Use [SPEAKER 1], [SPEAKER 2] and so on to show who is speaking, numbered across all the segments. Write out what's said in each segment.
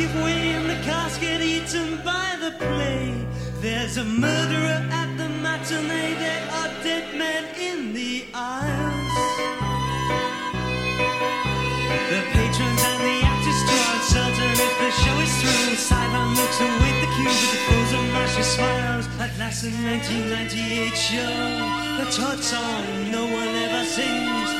[SPEAKER 1] Give way and the cast get eaten by the play. There's a murderer at the matinee. There are dead men in the aisles. The patrons and the actors draw uncertain if the show is through. Sideline looks await the cue with the frozen mashy smiles. At last, the 1998 show, the Todd song no one ever sings.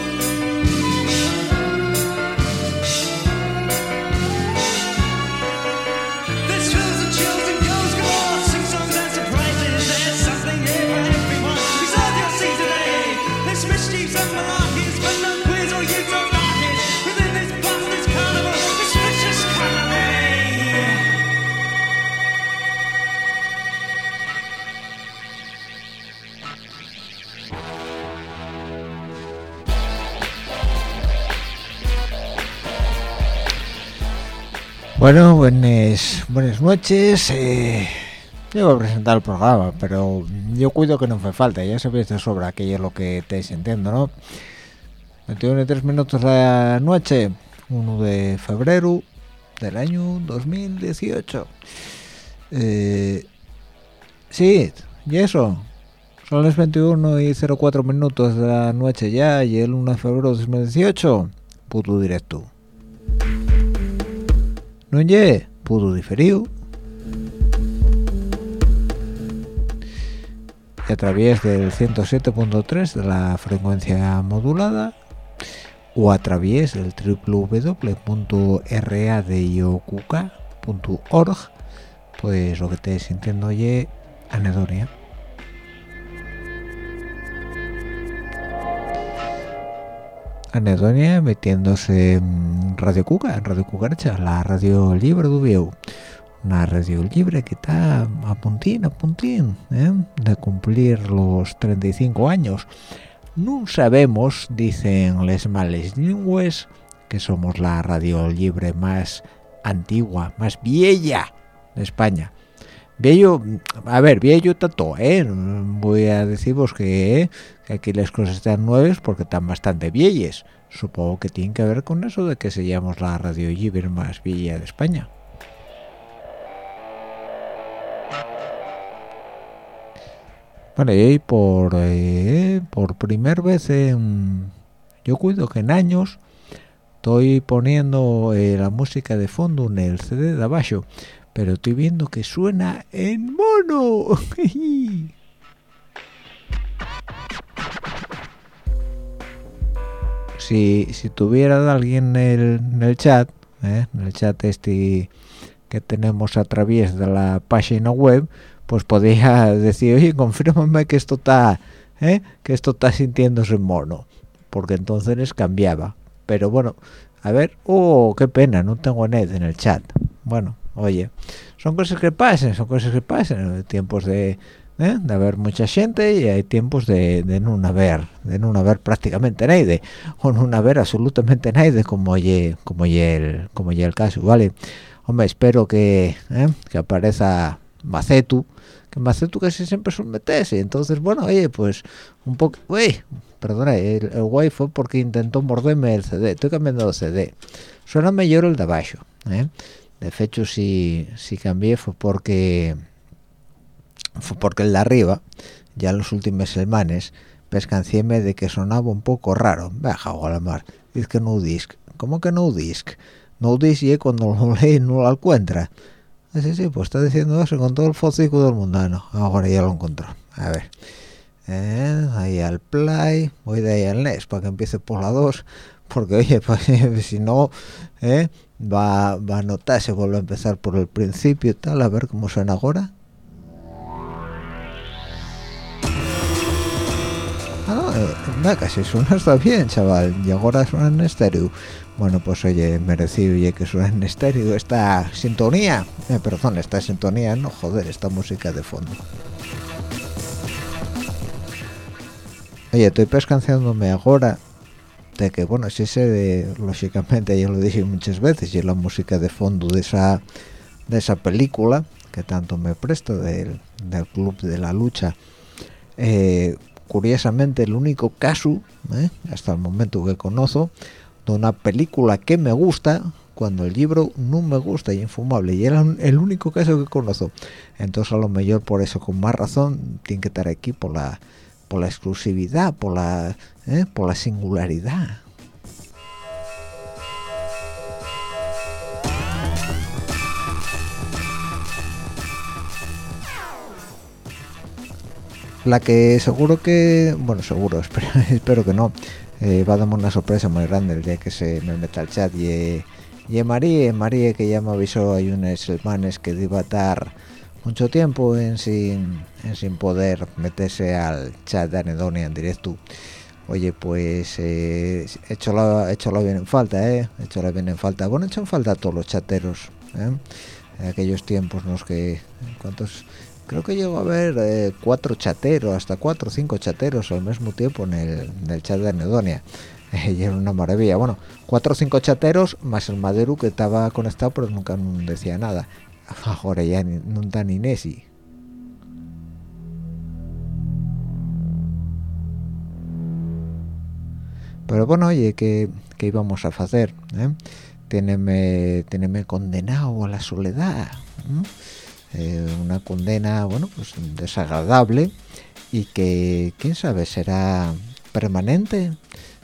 [SPEAKER 2] Bueno, buenas, buenas noches. Eh, yo voy a presentar el programa, pero yo cuido que no me falta. Ya sabéis de sobra aquello lo que estáis sintiendo, ¿no? 21 y 3 minutos de la noche, 1 de febrero del año 2018. Eh, sí, y eso. Son las 21 y 04 minutos de la noche ya, y el 1 de febrero de 2018, puto directo. No lle, pudo diferido. Y a través del 107.3 de la frecuencia modulada o a través del www.radiocuca.org pues lo que te sintiendo oye anedonia. Anedonia metiéndose en Radio Cuca, en Radio Cucaracha, la radio libre de Ubieu. Una radio libre que está a puntín, a puntín, ¿eh? de cumplir los 35 años. No sabemos, dicen les males lingües, que somos la radio libre más antigua, más vieja de España. Viejo, a ver, viejo tanto, ¿eh? Voy a deciros que. Aquí las cosas están nuevas porque están bastante viejas. Supongo que tiene que ver con eso de que se llama la radio libre más vieja de España. Bueno, y por, eh, por primera vez en, yo cuido que en años estoy poniendo eh, la música de fondo en el CD de abajo, pero estoy viendo que suena en mono. si, si tuviera alguien en el, chat, eh, en el chat este que tenemos a través de la página web, pues podría decir, oye, confírmame que esto está, ¿eh? que esto está sintiéndose mono, porque entonces cambiaba. Pero bueno, a ver, oh, qué pena, no tengo net en el chat. Bueno, oye, son cosas que pasan, son cosas que pasan, tiempos de, ¿eh? de haber mucha gente y hay tiempos de, de no haber, de no haber prácticamente nadie, o no haber absolutamente nadie como ye, como ye el, como ye el caso, ¿vale? Hombre, espero que, ¿eh? que aparezca Macetu, que Macetu casi siempre son meterse, entonces, bueno, oye, pues un poco, uy, perdona, el, el guay fue porque intentó morderme el CD, estoy cambiando de CD, suena mejor el de abajo, ¿eh? de hecho si, si cambié fue porque fue porque el de arriba, ya los últimos semanas, pescanciéme de que sonaba un poco raro, baja o la mar, dice que no disc, ¿cómo que no disc? No disc y cuando lo leí no lo encuentra, Sí, sí, pues está diciendo eso con todo el focico del mundano. Ahora ya lo encontró. A ver. Eh, ahí al play. Voy de ahí al NES para que empiece por la 2. Porque, oye, pues, si no, eh, va, va a notar, se vuelve a empezar por el principio y tal. A ver cómo suena ahora. Nada, casi suena está bien, chaval. Y ahora suena en estéreo. Bueno, pues oye, merecido oye que suena en estéreo esta sintonía. Eh, perdón, esta sintonía, no joder, esta música de fondo. Oye, estoy pescanciándome ahora de que, bueno, si sé de, lógicamente, ya lo dije muchas veces, y la música de fondo de esa de esa película que tanto me presto del, del Club de la Lucha. Eh, curiosamente, el único caso, eh, hasta el momento que conozco, de una película que me gusta cuando el libro no me gusta y infumable y era el único caso que conozco. Entonces a lo mejor por eso con más razón tiene que estar aquí por la por la exclusividad por la ¿eh? por la singularidad la que seguro que bueno seguro espero, espero que no. Eh, va a darme una sorpresa muy grande el día que se me meta al chat. Y, y María, María que ya me avisó hay unas semanas que iba estar mucho tiempo en sin, en sin poder meterse al chat de Anedonia en directo. Oye pues eh, hecho la hecho bien en falta eh hecho la bien en falta. Bueno hecho en falta a todos los chateros ¿eh? en aquellos tiempos los que cuántos creo que llegó a haber eh, cuatro chateros, hasta cuatro o cinco chateros al mismo tiempo en el, chat de Anedonia. y era una maravilla. Bueno, cuatro o cinco chateros más el Madero que estaba conectado pero nunca decía nada. Ahora ya no está ni Nessi. Pero bueno, oye, ¿qué, qué íbamos a hacer? Eh? Tiene condenado a la soledad. Eh, una condena bueno pues desagradable y que quién sabe será permanente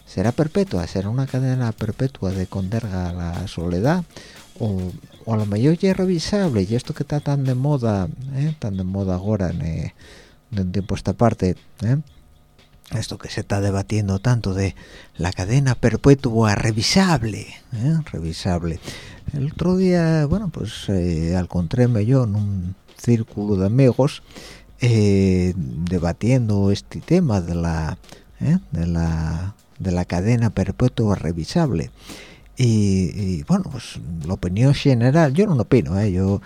[SPEAKER 2] será perpetua será una cadena perpetua de conderga a la soledad o, a lo mejor ya revisable y esto que está tan de moda ¿eh? tan de moda ahora en, eh, de un tiempo esta parte. Esto que se está debatiendo tanto de la cadena perpetua revisable ¿eh? revisable el otro día bueno pues eh, encontréme yo en un círculo de amigos eh, debatiendo este tema de la ¿eh? de la de la cadena perpetua revisable y, y, bueno pues la opinión general yo no opino ¿eh? yo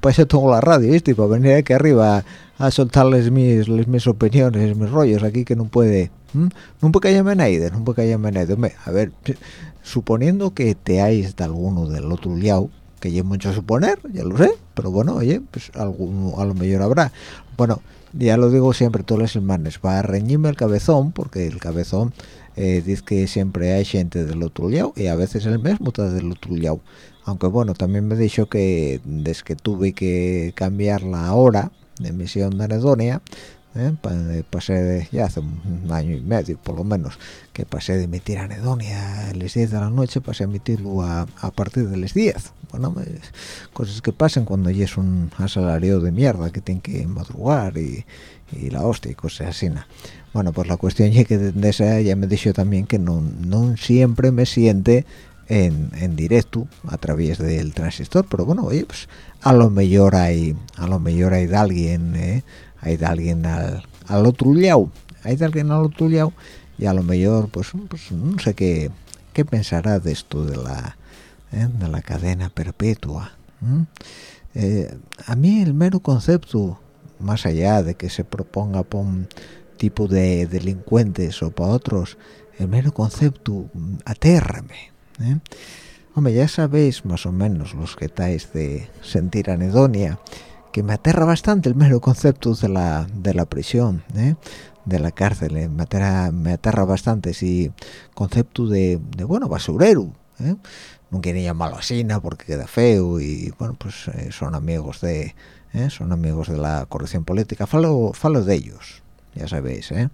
[SPEAKER 2] para eso tengo la radio ¿viste? y para venir aquí arriba a soltarles mis, mis opiniones mis rollos aquí que no puede no puede callarme nadie no puede callarme nadie a ver suponiendo que te hayas de alguno del otro liao que ya mucho suponer ya lo sé pero bueno oye pues alguno a lo mejor habrá. Bueno ya lo digo siempre todas las semanas va a reñirme el cabezón porque el cabezón eh, dice que siempre hay gente del otro lado y a veces el mismo está del otro lado aunque bueno también me dicho que desde que tuve que cambiar la hora de emisión de anedonia ¿eh? pasé ya hace un año y medio por lo menos que pasé de emitir anedonia a las 10 de la noche pasé a emitirlo a, partir de las 10 bueno cosas que pasan cuando ya es un asalario de mierda que tiene que madrugar y, la hostia y cosas así bueno pues la cuestión es que de esa ya me dicho también que no, no siempre me siente en, en, directo a través del transistor pero bueno oye pues a lo mejor hay a lo mejor hay de alguien ¿eh? hay de alguien al, al otro lado hay de alguien al otro lado y a lo mejor pues, pues no sé qué qué pensará de esto de la ¿eh? de la cadena perpetua eh, a mí el mero concepto más allá de que se proponga por un tipo de delincuentes o para otros el mero concepto atérrame ¿eh? Hombre, ya sabéis más o menos los que estáis de sentir anedonia, que me aterra bastante el mero concepto de la, de la prisión, ¿eh? de la cárcel, ¿eh? me, aterra, me aterra bastante ese concepto de, de bueno, basurero, ¿eh? no quieren llamarlo así, ¿no? porque queda feo y bueno, pues eh, son amigos de son amigos de la corrección política, falo, falo de ellos, ya sabéis, ¿eh?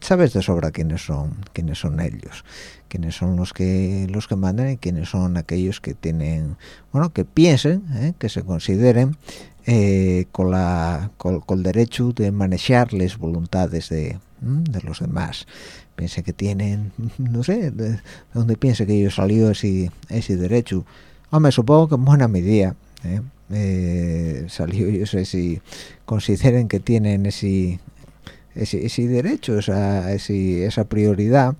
[SPEAKER 2] sabes de sobra quiénes son quiénes son ellos quiénes son los que los que mandan y quiénes son aquellos que tienen bueno que piensen ¿eh? que se consideren eh, con la con, el derecho de manejar las voluntades de, de los demás piense que tienen no sé de, dónde piense que ellos salió ese ese derecho hombre supongo que en buena medida ¿eh? salió yo sé si consideren que tienen ese ese, derecho, esa, esa prioridad,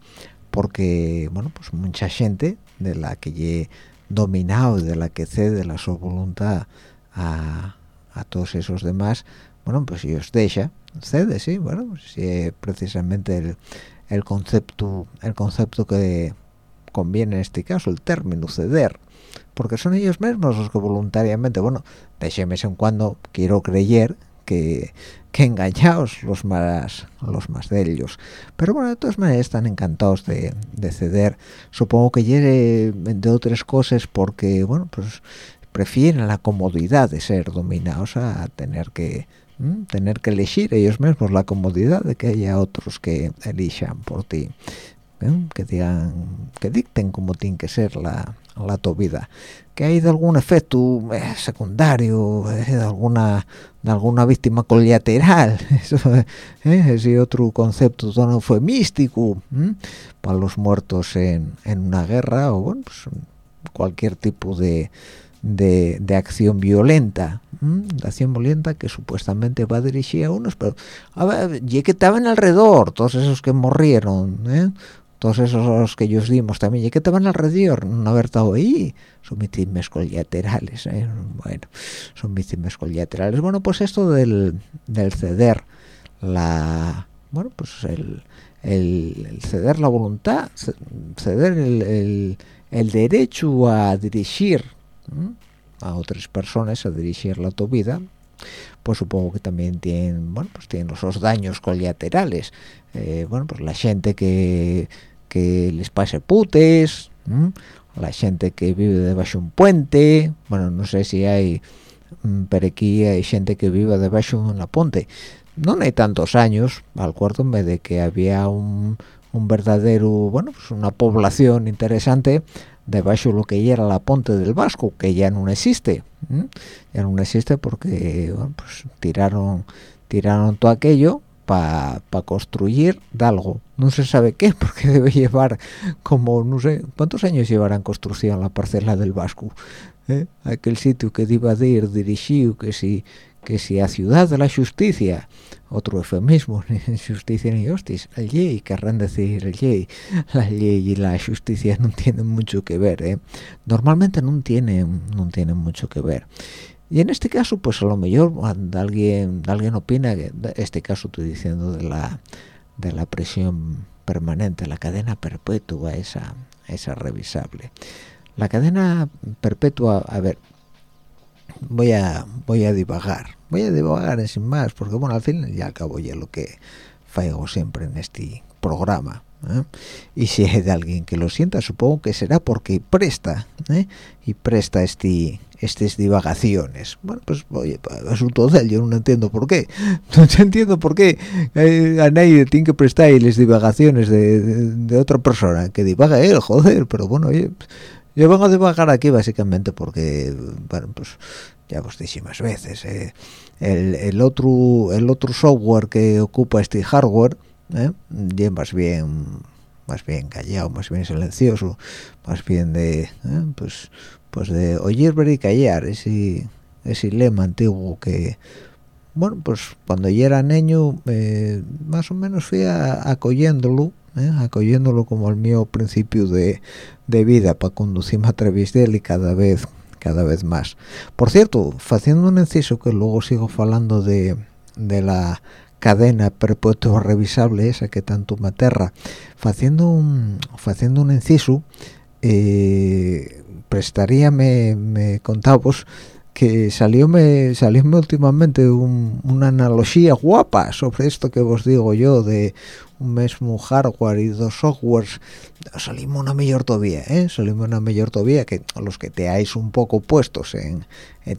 [SPEAKER 2] porque, bueno, pues mucha gente de la que he dominado, de la que cede la su voluntad a, a todos esos demás, bueno, pues ellos deja, cede, sí, bueno, pues precisamente el, el concepto, el concepto que conviene en este caso, el término ceder, porque son ellos mismos los que voluntariamente, bueno, de vez en cuando quiero creer que, que engañaos los más los más de ellos pero bueno de todas maneras están encantados de, ceder. Supongo que llegue de otras cosas porque bueno pues prefieren la comodidad de ser dominados a tener que tener que elegir ellos mismos la comodidad de que haya otros que elijan por ti que digan que dicten cómo tiene que ser la, la tu vida que hay de algún efecto eh, secundario eh, de alguna de alguna víctima colateral eso eh, ese otro concepto no fue místico para los muertos en, en, una guerra o pues, cualquier tipo de, de, de acción violenta de acción violenta que supuestamente va dirigida a unos pero a ver y que estaban alrededor todos esos que murieron ¿eh? Todos esos que ellos dimos también. Y que te van alrededor no haber estado ahí. Son víctimas colaterales ¿eh? bueno son víctimas colaterales bueno pues esto del, del ceder la bueno pues el, el, ceder la voluntad ceder el, el, derecho a dirigir a otras personas a dirigir la tu vida pues supongo que también tienen bueno pues tienen esos daños colaterales eh, bueno pues la gente que que les pase putes la gente que vive debajo de un puente bueno no sé si hay mm, pero aquí hay gente que vive debajo de una ponte. No hay tantos años al cuarto vez de que había un, un verdadero bueno pues una población interesante debajo de lo que ya era la ponte del Vasco que ya no existe ya no existe porque pues tiraron tiraron todo aquello para construir algo no se sabe qué porque debe llevar como no sé cuántos años llevará en construcción la parcela del Vasco ¿Eh? aquel sitio que iba a ir dirigido que si que si a ciudad de la justicia otro eufemismo ni justicia ni hostis. El ley querrán decir el ley la ley y la justicia no tienen mucho que ver ¿eh? normalmente no tienen no tienen mucho que ver y en este caso pues a lo mejor alguien alguien opina que este caso estoy diciendo de la de la presión permanente la cadena perpetua esa esa revisable. La cadena perpetua a ver voy a voy a divagar voy a divagar sin más porque bueno al fin y al cabo ya lo que faigo siempre en este programa ¿eh? y si hay de alguien que lo sienta supongo que será porque presta ¿eh? y presta este estas divagaciones bueno pues oye asunto de él yo no entiendo por qué no entiendo por qué eh, a nadie tiene que prestar las divagaciones de, otra persona que divaga él joder pero bueno oye yo vengo a divagar aquí básicamente porque bueno pues ya os dije más veces el, el otro el otro software que ocupa este hardware ¿eh? más bien más bien callado más bien silencioso más bien de ¿eh? pues pues de oír ver y callar ese ese lema antiguo que bueno pues cuando yo era niño eh, más o menos fui acogiéndolo ¿eh? acogiéndolo como el mío principio de, de vida para conducirme a través de él y cada vez cada vez más por cierto haciendo un inciso que luego sigo hablando de, de la cadena perpetua revisable esa que tanto me aterra. Haciendo un haciendo un inciso eh, prestaría me, contabos que salió me salió últimamente una analogía guapa sobre esto que os digo yo de un mismo hardware y dos softwares salimos una mejor todavía ¿eh? salimos una mejor todavía que los que te hayáis un poco puestos en,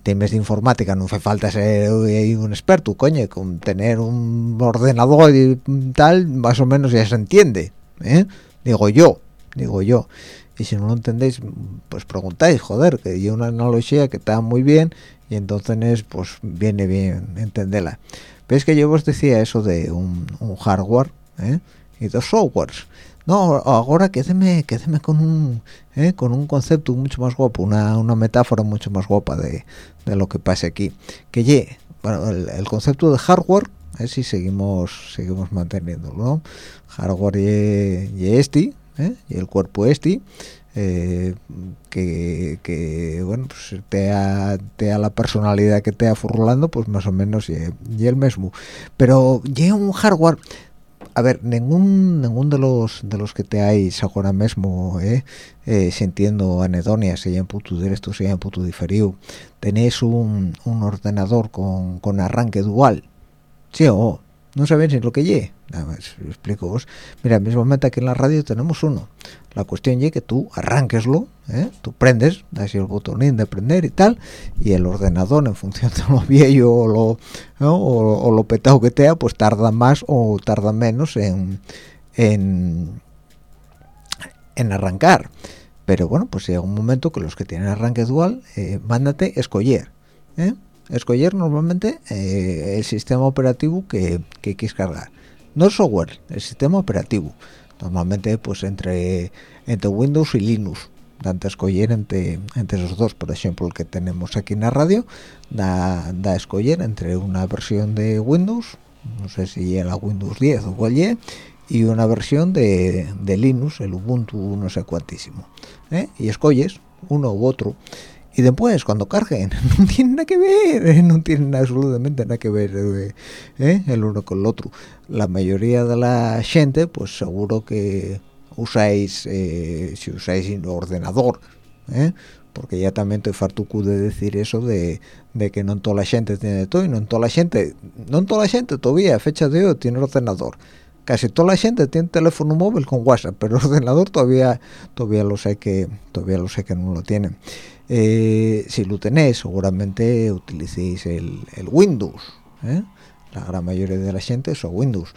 [SPEAKER 2] temas de informática no hace falta ser un experto coño con tener un ordenador y tal más o menos ya se entiende ¿eh? digo yo digo yo y si no lo entendéis pues preguntáis joder que hay una analogía que está muy bien y entonces pues viene bien entenderla ves que yo os decía eso de un hardware ¿eh? y dos softwares no ahora quédeme quédeme con un ¿eh? con un concepto mucho más guapo una, una metáfora mucho más guapa de, de, lo que pasa aquí que ye bueno el, concepto de hardware ¿eh? si seguimos seguimos manteniéndolo ¿no? hardware y, este y el cuerpo este que, bueno pues te a, te a la personalidad que te ha furlando pues más o menos y, y el mismo pero llega un hardware a ver, ningún ningún de los de los que te hay ahora mismo, eh, eh sintiendo anedonia, sea en puto directo, sea en puto diferido, tenéis un, un ordenador con, con arranque dual, sí o no sabéis ni lo que lle nada más explico vos. Mira mismamente aquí en la radio tenemos uno. La cuestión es que tú arranqueslo ¿eh? tú prendes das el botonín de prender y tal y el ordenador en función de lo viejo o lo o, lo petado que sea pues tarda más o tarda menos en en, en arrancar. Pero bueno pues llega un momento que los que tienen arranque dual eh, mándate escoger ¿eh? Escoger normalmente eh, el sistema operativo que, que quieres cargar. No el software el sistema operativo. Normalmente pues entre entre Windows y Linux. Antes escoger entre entre esos dos. Por ejemplo el que tenemos aquí en la radio da, da escoger entre una versión de Windows no sé si era Windows 10 o cuál y una versión de, de Linux el Ubuntu no sé cuantísimo ¿eh? y escoges uno u otro y después cuando carguen no tienen nada que ver ¿eh? no tienen absolutamente nada que ver ¿eh? ¿eh? el uno con el otro la mayoría de la gente pues seguro que usáis si usáis un ordenador porque ya también estoy fartuco de decir eso de, de, que no toda la gente tiene todo y no toda la gente no toda la gente todavía a fecha de hoy tiene ordenador casi toda la gente tiene teléfono móvil con WhatsApp pero ordenador todavía todavía lo sé que todavía lo sé que no lo tienen eh, si lo tenéis seguramente utilicéis el, Windows ¿eh? la gran mayoría de la gente son Windows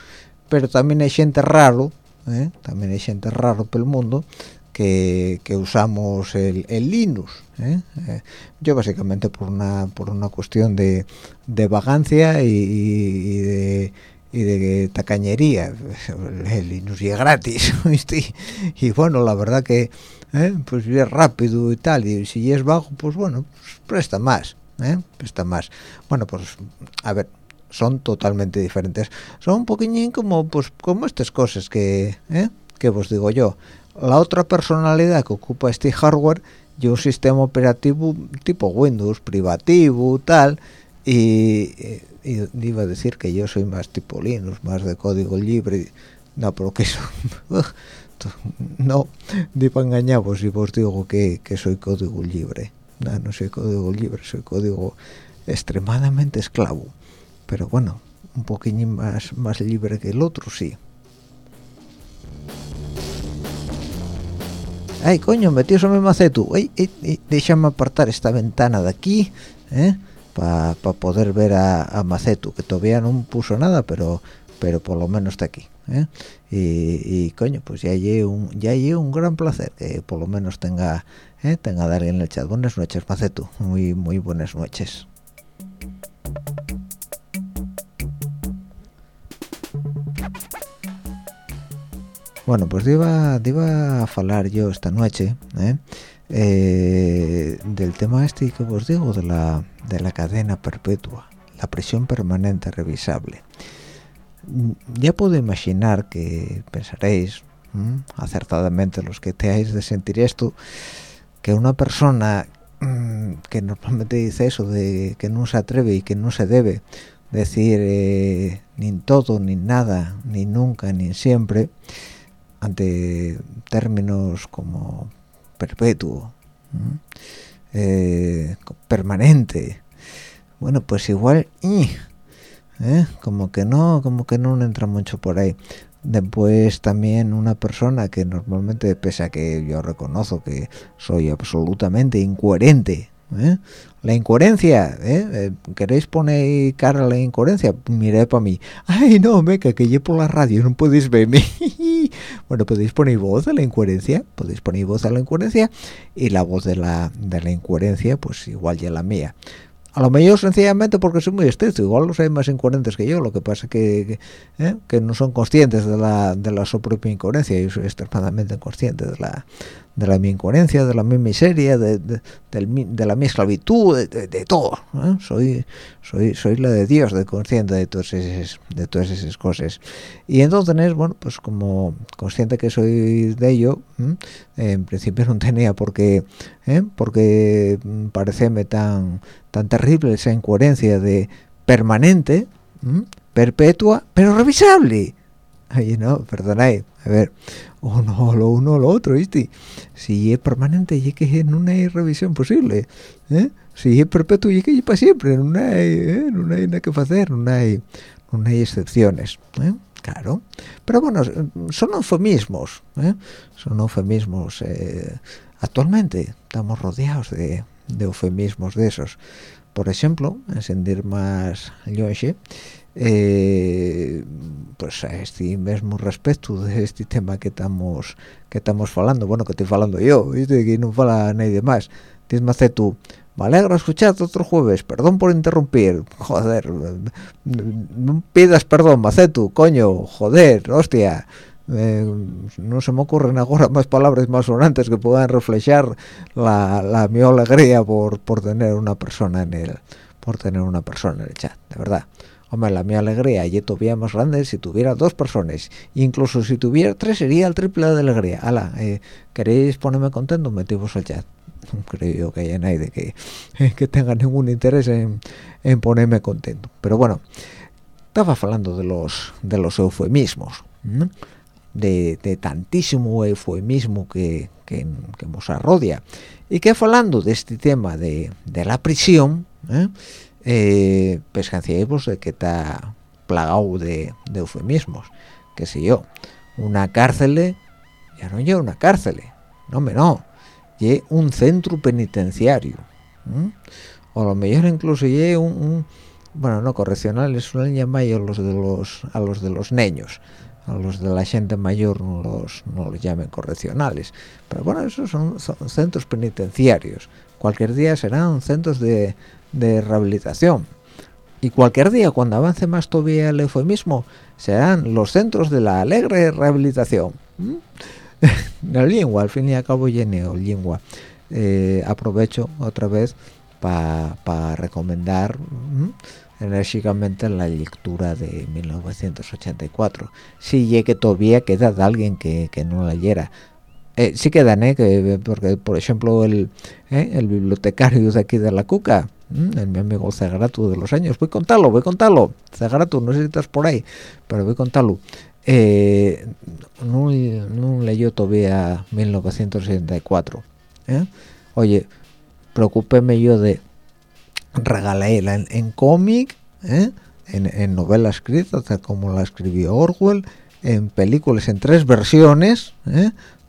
[SPEAKER 2] pero también hay gente raro ¿eh? también hay gente raro por el mundo que, usamos el, Linux yo básicamente por una por una cuestión de, de vagancia y, de y de tacañería el Linux es gratis y bueno la verdad que ¿eh? pues es rápido y tal y si es bajo pues bueno pues presta más ¿eh? presta más bueno pues a ver son totalmente diferentes son un poquillín como pues como estas cosas que ¿eh? que os digo yo la otra personalidad que ocupa este hardware y un sistema operativo tipo Windows privativo tal y, y, iba a decir que yo soy más tipo Linux más de código libre no pero que eso no digo engañaros si vos digo que, que soy código libre. No, no soy código libre soy código extremadamente esclavo. Pero bueno un poquito más más libre que el otro sí. Ay coño metióse mi macetu ay, déjame apartar esta ventana de aquí ¿eh? para poder ver a, macetu que todavía no puso nada pero pero por lo menos está aquí ¿eh? y, coño pues ya hay un ya un gran placer que por lo menos tenga ¿eh? tenga alguien en el chat buenas noches macetu muy muy buenas noches Bueno, pues iba, iba a hablar yo esta noche ¿eh? Eh, del tema este que os digo de la, de la cadena perpetua, la prisión permanente revisable. Ya puedo imaginar que pensaréis, acertadamente los que teáis de sentir esto, que una persona que normalmente dice eso de que no se atreve y que no se debe decir eh, ni todo, ni nada, ni nunca, ni siempre, ante términos como perpetuo, eh, permanente, bueno, pues igual, ¿eh? como que no, como que no entra mucho por ahí. Después también una persona que normalmente, pese a que yo reconozco que soy absolutamente incoherente ¿eh? la incoherencia ¿eh? ¿eh? queréis poner cara a la incoherencia mirad para mí ay no meca que yo por la radio no podéis verme bueno podéis poner voz a la incoherencia podéis poner voz a la incoherencia y la voz de la de la incoherencia pues igual ya la mía a lo mejor sencillamente porque soy muy estricto, igual los hay más incoherentes que yo, lo que pasa que, que, ¿eh? que no son conscientes de la, de la su propia incoherencia, yo soy extremadamente consciente de la, de la mi incoherencia, de la mi miseria, de, de, la mi esclavitud, de, todo. ¿eh? Soy, soy, soy la de Dios, de consciente de todas esas, de todas esas cosas. Y entonces, bueno, pues como consciente que soy de ello, en principio no tenía por qué, ¿eh? porque pareceme tan, tan terrible esa incoherencia de permanente, perpetua, pero revisable. Ay, no, a ver, uno lo uno o lo otro, ¿viste? Si es permanente, y que no hay revisión posible, ¿eh? Si es perpetuo, y que para siempre, no hay, ¿eh? no hay nada que hacer, no hay, no hay excepciones, ¿eh? Claro, pero bueno, son eufemismos, ¿eh? son eufemismos. Eh, actualmente estamos rodeados de, de eufemismos de esos. Por ejemplo, en sentir más yoche, eh, pues a este mismo respecto de este tema que estamos que estamos hablando bueno que estoy hablando yo ¿viste? que no fala nadie más. Tienes más tú. Me alegro escuchar otro jueves. Perdón por interrumpir. Joder no pidas perdón macetu coño. Joder hostia. Eh, no se me ocurren ahora más palabras más sonantes que puedan reflejar la, la mi alegría por, por tener una persona en el por tener una persona en el chat de verdad Hombre, la mi alegría y todavía más grande si tuviera dos personas. Incluso si tuviera tres sería el triple de alegría. Ala, eh, ¿queréis ponerme contento? Metimos al chat. No creo que haya nadie que, que tenga ningún interés en, ponerme contento. Pero bueno, estaba hablando de los de los eufemismos. De, tantísimo eufemismo que, que, que nos arrodia. Y que hablando de este tema de, de la prisión, ¿eh? eh, pescancievos de que está plagado de, de, eufemismos. Que sé yo una cárcel ya no lleva una cárcel no me no. Lleva un centro penitenciario ¿m? o a lo mejor incluso lleva un, un, bueno no correccional es una llamar a los de los a los de los niños a los de la gente mayor no los, no los llamen correccionales. Pero bueno esos son, son centros penitenciarios. Cualquier día serán centros de de rehabilitación. Y cualquier día, cuando avance más todavía el eufemismo, serán los centros de la alegre rehabilitación. la lengua, al fin y al cabo, lleno lengua. Eh, aprovecho otra vez para recomendar enérgicamente la lectura de 1984. Si sí, que todavía queda de alguien que, que no la leyera. Eh, sí quedan, ¿eh? Que, porque, por ejemplo, el, ¿eh? el bibliotecario de aquí de la Cuca, Mm, el mi amigo Cegratu de los años. Voy a contarlo voy a contarlo Cegratu no sé si estás por ahí pero voy a contarlo eh, no, no, leyó todavía 1964 ¿eh? oye preocúpeme yo de regalarla en, cómic ¿eh? en, en, novela escrita como la escribió Orwell en películas en tres versiones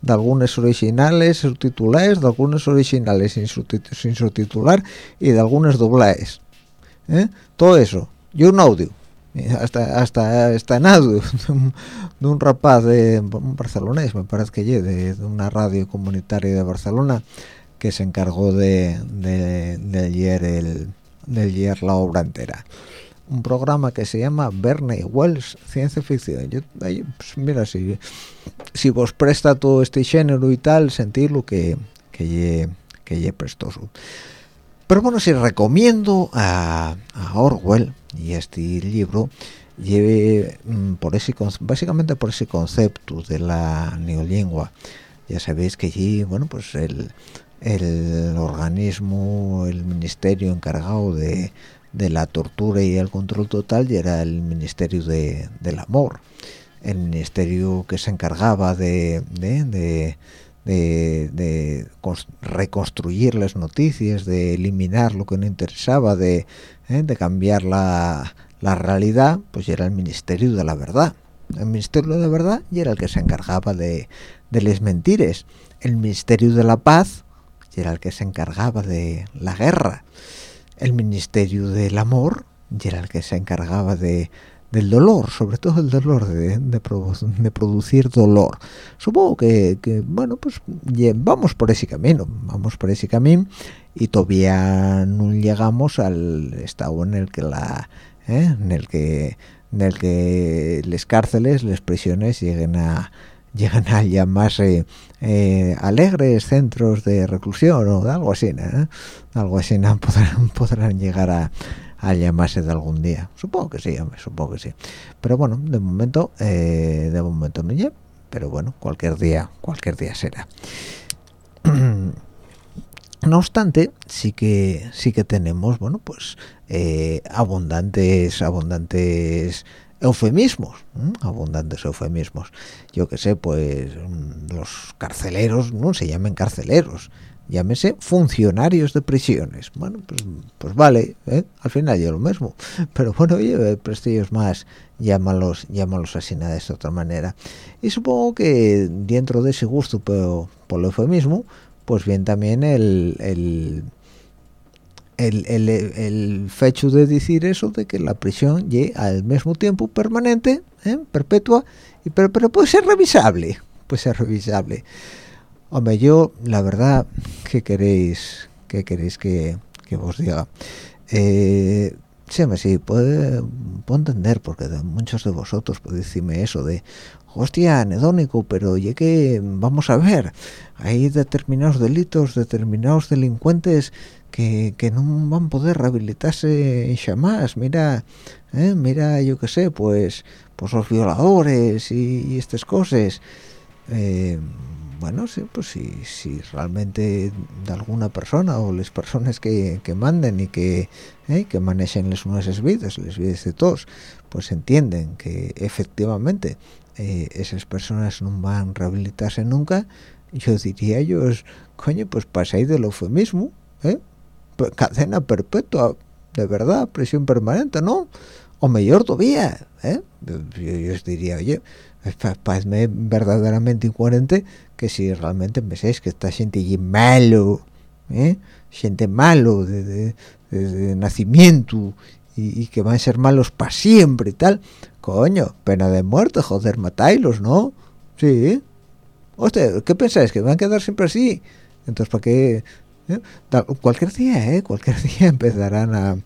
[SPEAKER 2] de algunas originales subtituladas de algunas originales sin, subtitular y de algunas dobladas ¿eh? todo eso. Y un audio hasta hasta está en audio de un, rapaz de un barcelonés me parece que de, de una radio comunitaria de Barcelona que se encargó de, de, de leer la obra entera un programa que se llama Verne Wells Ciencia Ficción. Yo, pues mira, si, si vos presta todo este género y tal, sentirlo que que ye, que ye prestoso. Pero bueno, si recomiendo a, Orwell y este libro, lleve mm, por ese básicamente por ese concepto de la neolingua. Ya sabéis que allí, bueno, pues el, el organismo, el ministerio encargado de de la tortura y el control total y era el Ministerio de, del Amor, el ministerio que se encargaba de, de, de, reconstruir las noticias, de eliminar lo que no interesaba, de, ¿eh? de cambiar la, la, realidad, pues era el Ministerio de la Verdad. El Ministerio de la Verdad y era el que se encargaba de, de les mentires. El Ministerio de la Paz y era el que se encargaba de la guerra el Ministerio del Amor y era el que se encargaba de del dolor, sobre todo el dolor, de, de, producir dolor. Supongo que, bueno, pues vamos por ese camino, vamos por ese camino y todavía no llegamos al estado en el que la, ¿eh? en el que, en el que las cárceles, las prisiones lleguen a llegan a llamarse eh, alegres centros de reclusión o algo así, ¿eh? algo así ¿no? podrán, podrán llegar a, llamarse de algún día. Supongo que sí, supongo que sí. Pero bueno, de momento, eh, de momento no ya, pero bueno, cualquier día, cualquier día será. no obstante, sí que sí que tenemos, bueno, pues abundantes, abundantes eufemismos, abundantes eufemismos. Yo que sé, pues mm, los carceleros no se llamen carceleros, llámese funcionarios de prisiones. Bueno, pues, pues vale, ¿eh? al final ya lo mismo. Pero bueno, oye, prestigos más, llámalos, llámalos así nada de esta otra manera. Y supongo que dentro de ese gusto por, por el eufemismo, pues bien también el, el, el, fecho de decir eso de que la prisión llegue al mismo tiempo permanente, ¿eh? perpetua, y pero, pero puede ser revisable, puede ser revisable. Hombre, yo, la verdad, ¿qué queréis, qué queréis que, que os diga? Eh, sí, sí, puedo entender, porque muchos de vosotros podéis decirme eso de, hostia, anedónico, pero ya que, vamos a ver, hay determinados delitos, determinados delincuentes que, no van a poder rehabilitarse jamás mira eh, mira yo qué sé pues pues los violadores y, estas cosas. Eh, bueno sí pues si, si realmente de alguna persona o las personas que, manden y que eh, que manejen las nuestras vidas las vidas de todos pues entienden que efectivamente esas personas no van a rehabilitarse nunca yo diría ellos coño pues pasáis del eufemismo ¿eh? Cadena perpetua, de verdad, prisión permanente, ¿no? O mejor todavía, ¿eh? Yo, os diría, oye, parece verdaderamente incoherente que si realmente pensáis que esta gente allí malo, ¿eh? gente malo de, nacimiento y, que van a ser malos para siempre y tal, coño, pena de muerte, joder, matáislos, ¿no? Sí. Hostia, ¿qué pensáis? ¿Que van a quedar siempre así? Entonces, ¿para qué ¿Eh? cualquier día ¿eh? cualquier día empezarán a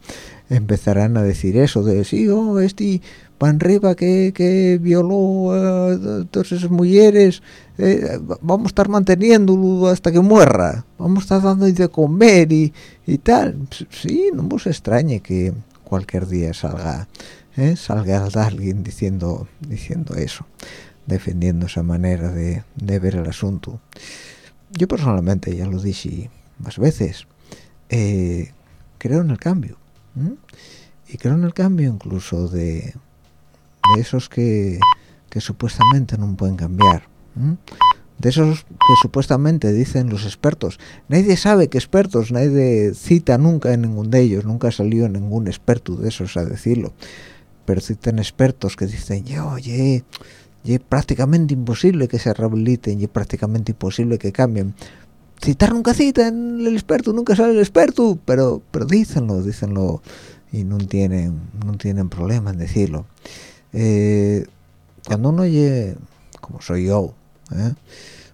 [SPEAKER 2] empezarán a decir eso de sí oh este pan arriba que, que violó a todas esas mujeres eh, vamos a estar manteniéndolo hasta que muera vamos a estar dando de comer y, y tal sí no os extrañe que cualquier día salga ¿eh? salga alguien diciendo diciendo eso defendiendo esa manera de, de ver el asunto yo personalmente ya lo dije más veces eh, creo en el cambio y creo en el cambio incluso de, esos que, que, supuestamente no pueden cambiar de esos que supuestamente dicen los expertos. Nadie sabe que expertos nadie cita nunca en ningún de ellos nunca salió ningún experto de esos a decirlo. Pero citan expertos que dicen oye y es prácticamente imposible que se rehabiliten y es prácticamente imposible que cambien citar nunca cita en el experto nunca sale el experto pero pero dícenlo dícenlo y no tienen no tienen problema en decirlo eh, cuando uno oye como soy yo ¿eh?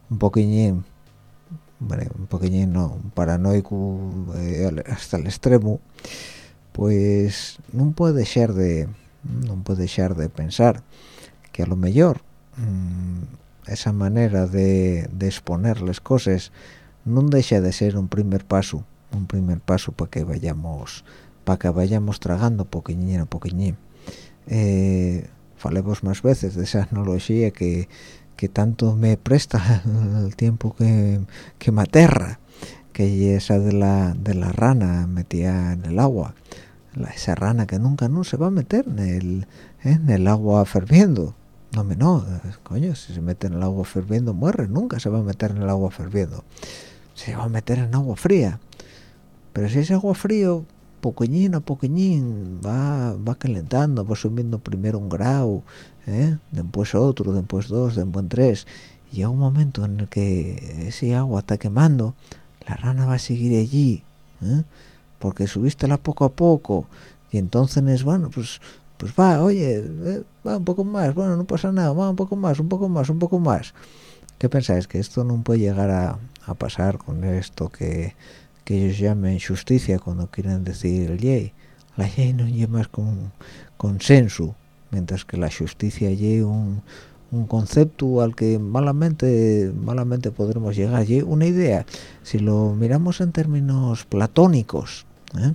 [SPEAKER 2] un poquillín un poquillín no paranoico eh, hasta el extremo pues no puede ser de no puede ser de pensar que a lo mejor mmm, esa manera de, de exponer las cosas no deja de ser un primer paso un primer paso para que vayamos para que vayamos tragando poquillín a poquillín. Eh, falemos más veces de esa analogía que, que tanto me presta el tiempo que, que me aterra que esa de la, de la rana metida en el agua la, esa rana que nunca no se va a meter en el, en el agua ferviendo. No no coño si se mete en el agua ferviendo muere nunca se va a meter en el agua ferviendo se va a meter en agua fría pero si es agua frío poqueñín a poqueñín va va calentando va subiendo primero un grado ¿eh? después otro después dos después tres y a un momento en el que ese agua está quemando la rana va a seguir allí ¿eh? porque subístela poco a poco y entonces bueno pues pues va oye eh, va un poco más bueno no pasa nada va un poco más un poco más un poco más ¿qué pensáis? que esto no puede llegar a, a pasar con esto que ellos llamen justicia cuando quieren decir ley la ley no es más con consenso mientras que la justicia es un, concepto al que malamente malamente podremos llegar y una idea si lo miramos en términos platónicos ¿eh?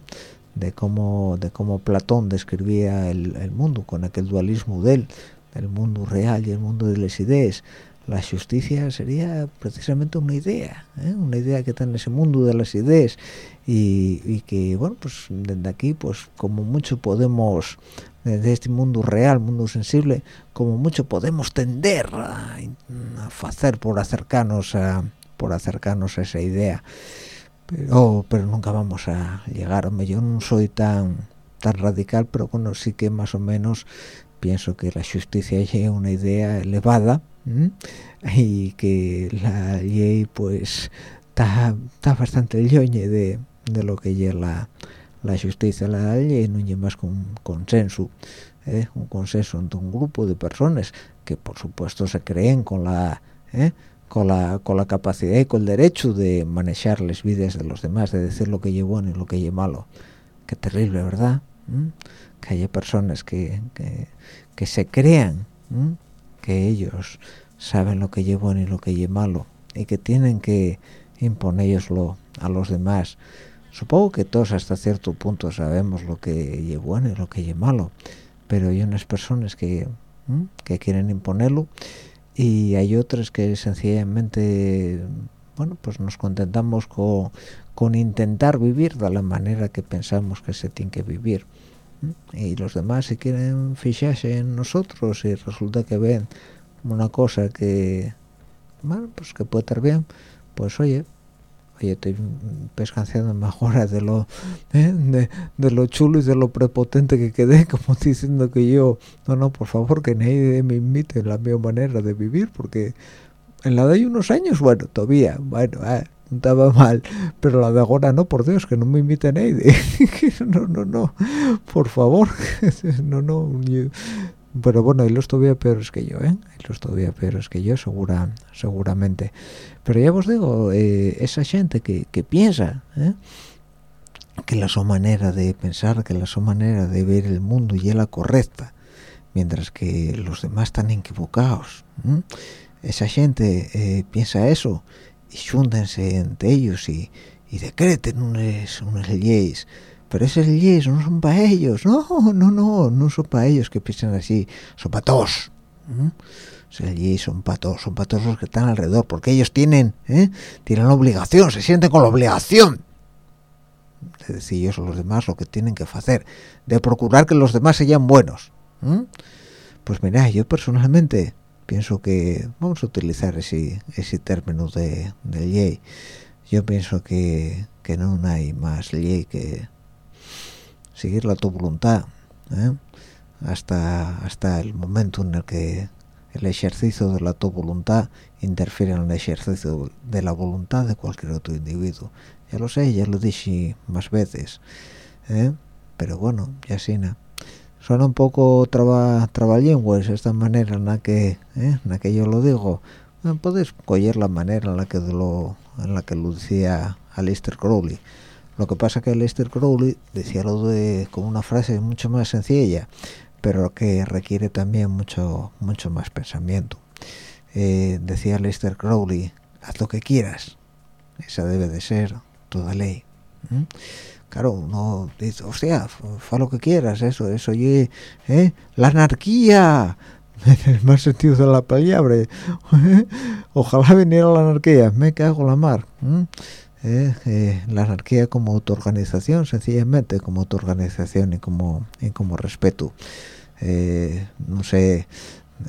[SPEAKER 2] de cómo de cómo Platón describía el, mundo con aquel dualismo de él el mundo real y el mundo de las ideas la justicia sería precisamente una idea, ¿eh? una idea que está en ese mundo de las ideas y, que, bueno, pues desde aquí, pues como mucho podemos, desde este mundo real, mundo sensible, como mucho podemos tender a, hacer por acercarnos a, por acercarnos a esa idea. Pero, nunca vamos a llegar, yo no soy tan tan radical, pero bueno, sí que más o menos pienso que la justicia es una idea elevada, Y que la ley pues está bastante lloñe de, de, lo que es la, la justicia la ley no es más con un consenso ¿eh? un consenso entre un grupo de personas que por supuesto se creen con la ¿eh? con la con la capacidad y con el derecho de manejar las vidas de los demás de decir lo que es bueno y lo que es malo qué terrible verdad ¿Mm? que haya personas que, que, que se crean ¿Mm? Que ellos saben lo que es bueno y lo que es malo y que tienen que imponerlo a los demás. Supongo que todos hasta cierto punto sabemos lo que es bueno y lo que es malo pero hay unas personas que, que quieren imponerlo y hay otras que sencillamente bueno pues nos contentamos con, con intentar vivir de la manera que pensamos que se tiene que vivir y los demás si quieren fijarse en nosotros y resulta que ven una cosa que bueno pues que puede estar bien pues oye oye estoy pescanciando mejor de lo ¿eh? de, lo chulo y de lo prepotente que quedé como diciendo que yo no no por favor que nadie me imite la mi manera de vivir porque en la de unos años bueno todavía bueno eh, no estaba mal pero la de ahora no por Dios que no me imite nadie no no no por favor no no pero bueno hay los todavía peores que yo ¿eh? hay los todavía peores que yo segura seguramente pero ya os digo eh, esa gente que, que piensa ¿eh? que la su manera de pensar que la su manera de ver el mundo y es la correcta mientras que los demás están equivocados ¿eh? esa gente eh, piensa eso y júntense entre ellos y, y decreten unas, unas leyes pero esas leyes no son para ellos no no no no son para ellos que piensan así son para todos ¿Mm? esas leyes son para todos son para todos los que están alrededor porque ellos tienen ¿eh? tienen la obligación se sienten con la obligación de decir ellos a los demás lo que tienen que hacer de procurar que los demás sean buenos ¿Mm? pues mira yo personalmente pienso que vamos a utilizar ese ese término de, de ley yo pienso que, que no hay más ley que seguir la tu voluntad ¿eh? hasta hasta el momento en el que el ejercicio de la tu voluntad interfiere en el ejercicio de la voluntad de cualquier otro individuo ya lo sé ya lo dije más veces ¿eh? pero bueno ya sí suena un poco traba trabalenguas esta manera en la que ¿eh? en la que yo lo digo. Podéis coger la manera en la que lo en la que lo decía Aleister Crowley. Lo que pasa que Aleister Crowley decía lo de como una frase mucho más sencilla pero que requiere también mucho mucho más pensamiento. Eh, decía Lester Crowley haz lo que quieras esa debe de ser toda ley claro uno dice hostia fa lo que quieras eso eso y ¿eh? la anarquía en el más sentido de la palabra ojalá viniera la anarquía. Me cago la mar ¿Eh? Eh, la anarquía como autoorganización sencillamente como autoorganización y como y como respeto. Eh, no sé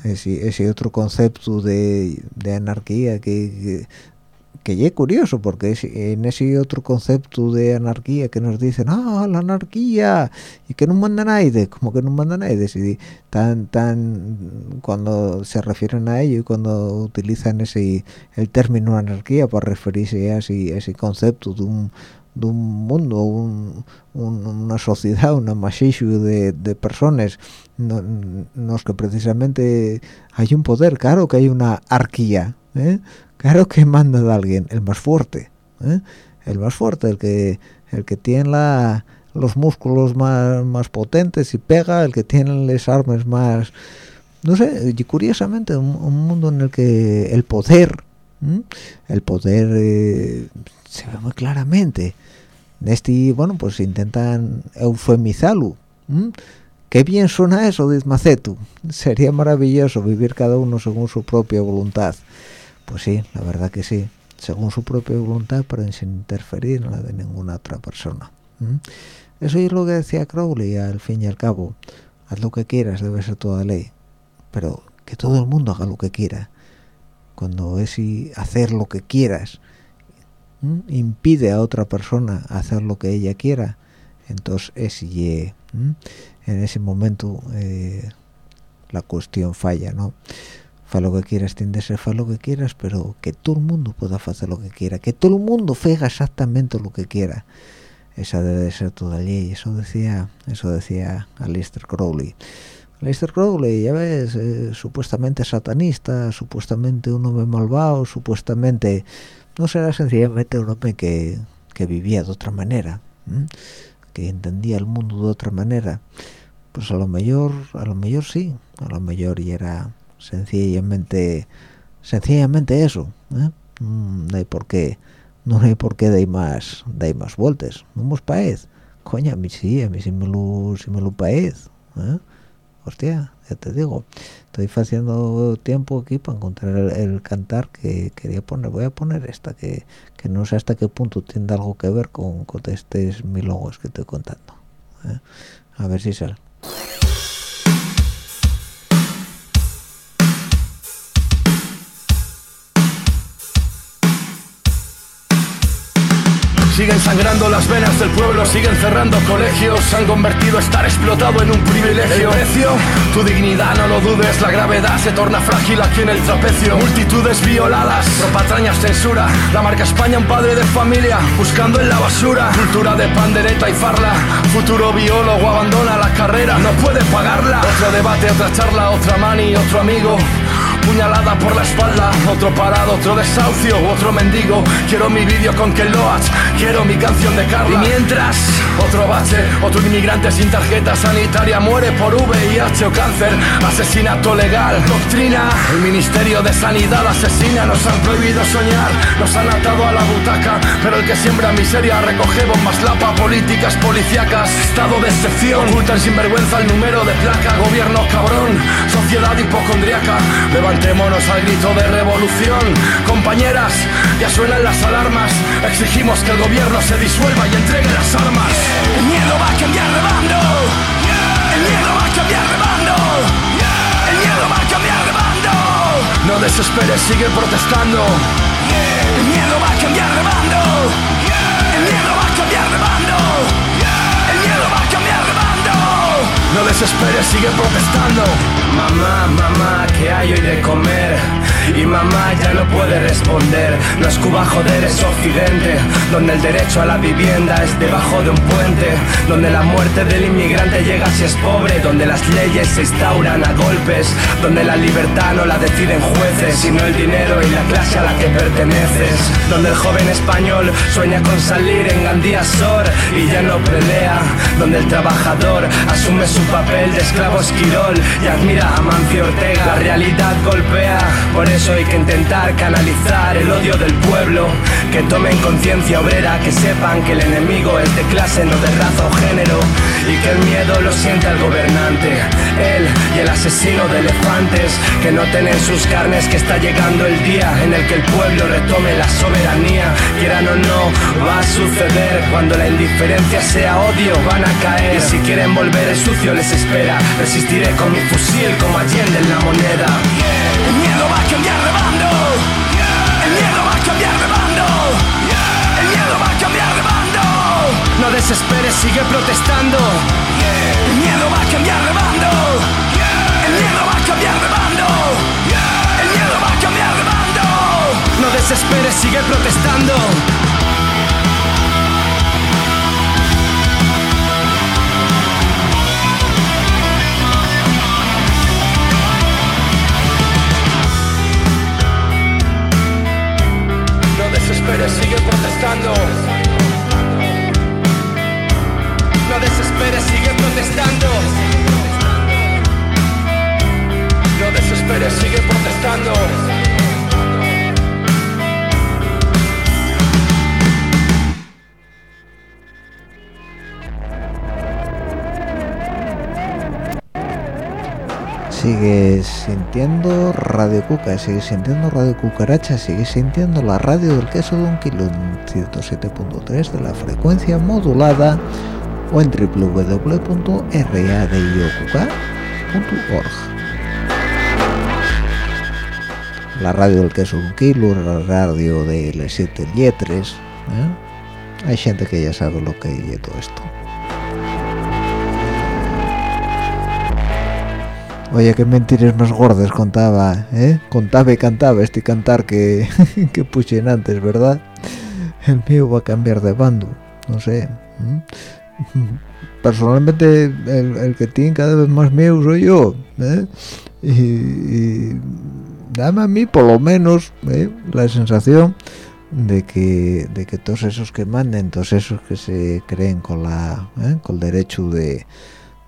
[SPEAKER 2] ese, ese, otro concepto de, de anarquía que, que, es curioso porque en ese otro concepto de anarquía que nos dicen ah la anarquía y que no manda nadie como que no manda nadie y tan tan cuando se refieren a ello y cuando utilizan ese el término anarquía para referirse a ese, ese concepto de un de un mundo, una sociedad, una masichu de, de personas, no, los que precisamente hay un poder, claro que hay una arquía, ¿eh? Claro que manda de alguien, el más fuerte, ¿eh? el más fuerte, el que el que tiene los músculos más, más potentes y pega, el que tiene las armas más, no sé, y curiosamente un, mundo en el que el poder, el poder eh, se ve muy claramente. Este bueno pues intentan eufemizarlo qué bien suena eso dice Macetu sería maravilloso vivir cada uno según su propia voluntad pues sí la verdad que sí. Según su propia voluntad pero sin interferir en la de ninguna otra persona. Eso es lo que decía Crowley al fin y al cabo. Haz lo que quieras debe ser toda ley. Pero que todo el mundo haga lo que quiera. Cuando es hacer lo que quieras impide a otra persona hacer lo que ella quiera entonces es y en ese momento eh, la cuestión falla no fa lo que quieras tiende a fa lo que quieras pero que todo el mundo pueda hacer lo que quiera que todo el mundo fega exactamente lo que quiera. Esa debe ser toda ley eso decía eso decía Aleister Crowley. Aleister Crowley ya ves eh, supuestamente satanista supuestamente un hombre malvado supuestamente no será sencillamente un hombre que, vivía de otra manera que entendía el mundo de otra manera. Pues a lo mejor a lo mejor sí a lo mejor y era sencillamente sencillamente eso ¿eh? mm, no hay por qué no hay por qué dar más dar más vueltas no me paez coño a mí sí a mí sí me lo sí me lo paez ¿eh? hostia ya te digo estoy haciendo tiempo aquí para encontrar el, cantar que quería poner voy a poner esta que, que, no sé hasta qué punto tiene algo que ver con, con estos mil logos que estoy contando ¿eh? a ver si sale
[SPEAKER 3] Siguen sangrando las venas del pueblo, siguen cerrando colegios, han convertido estar explotado en un privilegio. ¿El precio? Tu dignidad, no lo dudes, la gravedad se torna frágil aquí en el trapecio. Multitudes violadas, patrañas censura, la marca España un padre de familia, buscando en la basura. Cultura de pandereta y farla, futuro biólogo abandona la carrera, no puede pagarla. Otro debate, otra charla, otra mani, otro amigo puñalada por la espalda. Otro parado, otro desahucio, otro mendigo. Quiero mi vídeo con Ken Loach, quiero mi canción de Carla. Y mientras, otro bache, otro inmigrante sin tarjeta sanitaria Muere por VIH o cáncer, asesinato legal Doctrina, el Ministerio de Sanidad asesina Nos han prohibido soñar, nos han atado a la butaca. Pero el que siembra miseria recoge bombas lapa Políticas policíacas, estado de excepción Ocultan sin vergüenza el número de placa. Gobierno cabrón, sociedad hipocondriaca Levantémonos al grito de revolución. Compañeras, ya suenan las alarmas. Exigimos que el gobierno se disuelva y entregue las armas. El miedo va a cambiar de bando. El miedo va a cambiar de bando. El miedo va a cambiar de bando. No desesperes, sigue protestando. El miedo va a cambiar de bando.
[SPEAKER 4] Desesperes, sigue protestando. Mamá, mamá, ¿qué hay hoy de comer? Y mamá ya no puede responder. No es Cuba, joder, es Occidente. Donde el derecho a la vivienda es debajo de un puente. Donde la muerte del inmigrante llega si es pobre. Donde las leyes se instauran a golpes. Donde la libertad no la deciden jueces, sino el dinero y la clase a la que perteneces. Donde el joven español sueña con salir en Gandía Sor y ya no pelea. Donde el trabajador asume su papel de esclavo esquirol y admira a Mancio Ortega. La realidad golpea, por eso hay que intentar canalizar el odio del pueblo. Que tomen conciencia obrera, que sepan que el enemigo es de clase, no de raza o género. Y que el miedo lo sienta el gobernante, él y el asesino de elefantes. Que noten en sus carnes que está llegando el día en el que el pueblo retome la soberanía. Quieran o no, va a suceder cuando la indiferencia sea odio, van a caer. Y si quieren volver, el sucio les espera. Resistiré con mi fusil como Allende en la moneda. No desesperes, sigue protestando. El miedo va a cambiar de bando. El miedo va a cambiar de bando. El miedo va a cambiar de bando. No desesperes, sigue protestando. No desesperes, sigue protestando. Protestando. No desesperes, sigue protestando.
[SPEAKER 2] Sigues sintiendo Radio Cuca, sigues sintiendo Radio Cucaracha, sigues sintiendo la radio del queso de un kilo en 107.3 de la frecuencia modulada o en www.radiocuca.org. La radio del queso un kilo, la radio de las siete letras. ¿eh? Hay gente que ya sabe lo que es todo esto. Oye, qué mentiras más gordas contaba, ¿eh? Contaba y cantaba este cantar que, que pusieron antes, ¿verdad? El mío va a cambiar de bando, no sé. Personalmente, el, que tiene cada vez más miedo soy yo, ¿eh? Y, y dame a mí, por lo menos, ¿eh? la sensación de que, de que todos esos que manden, todos esos que se creen con, la, ¿eh? con el derecho de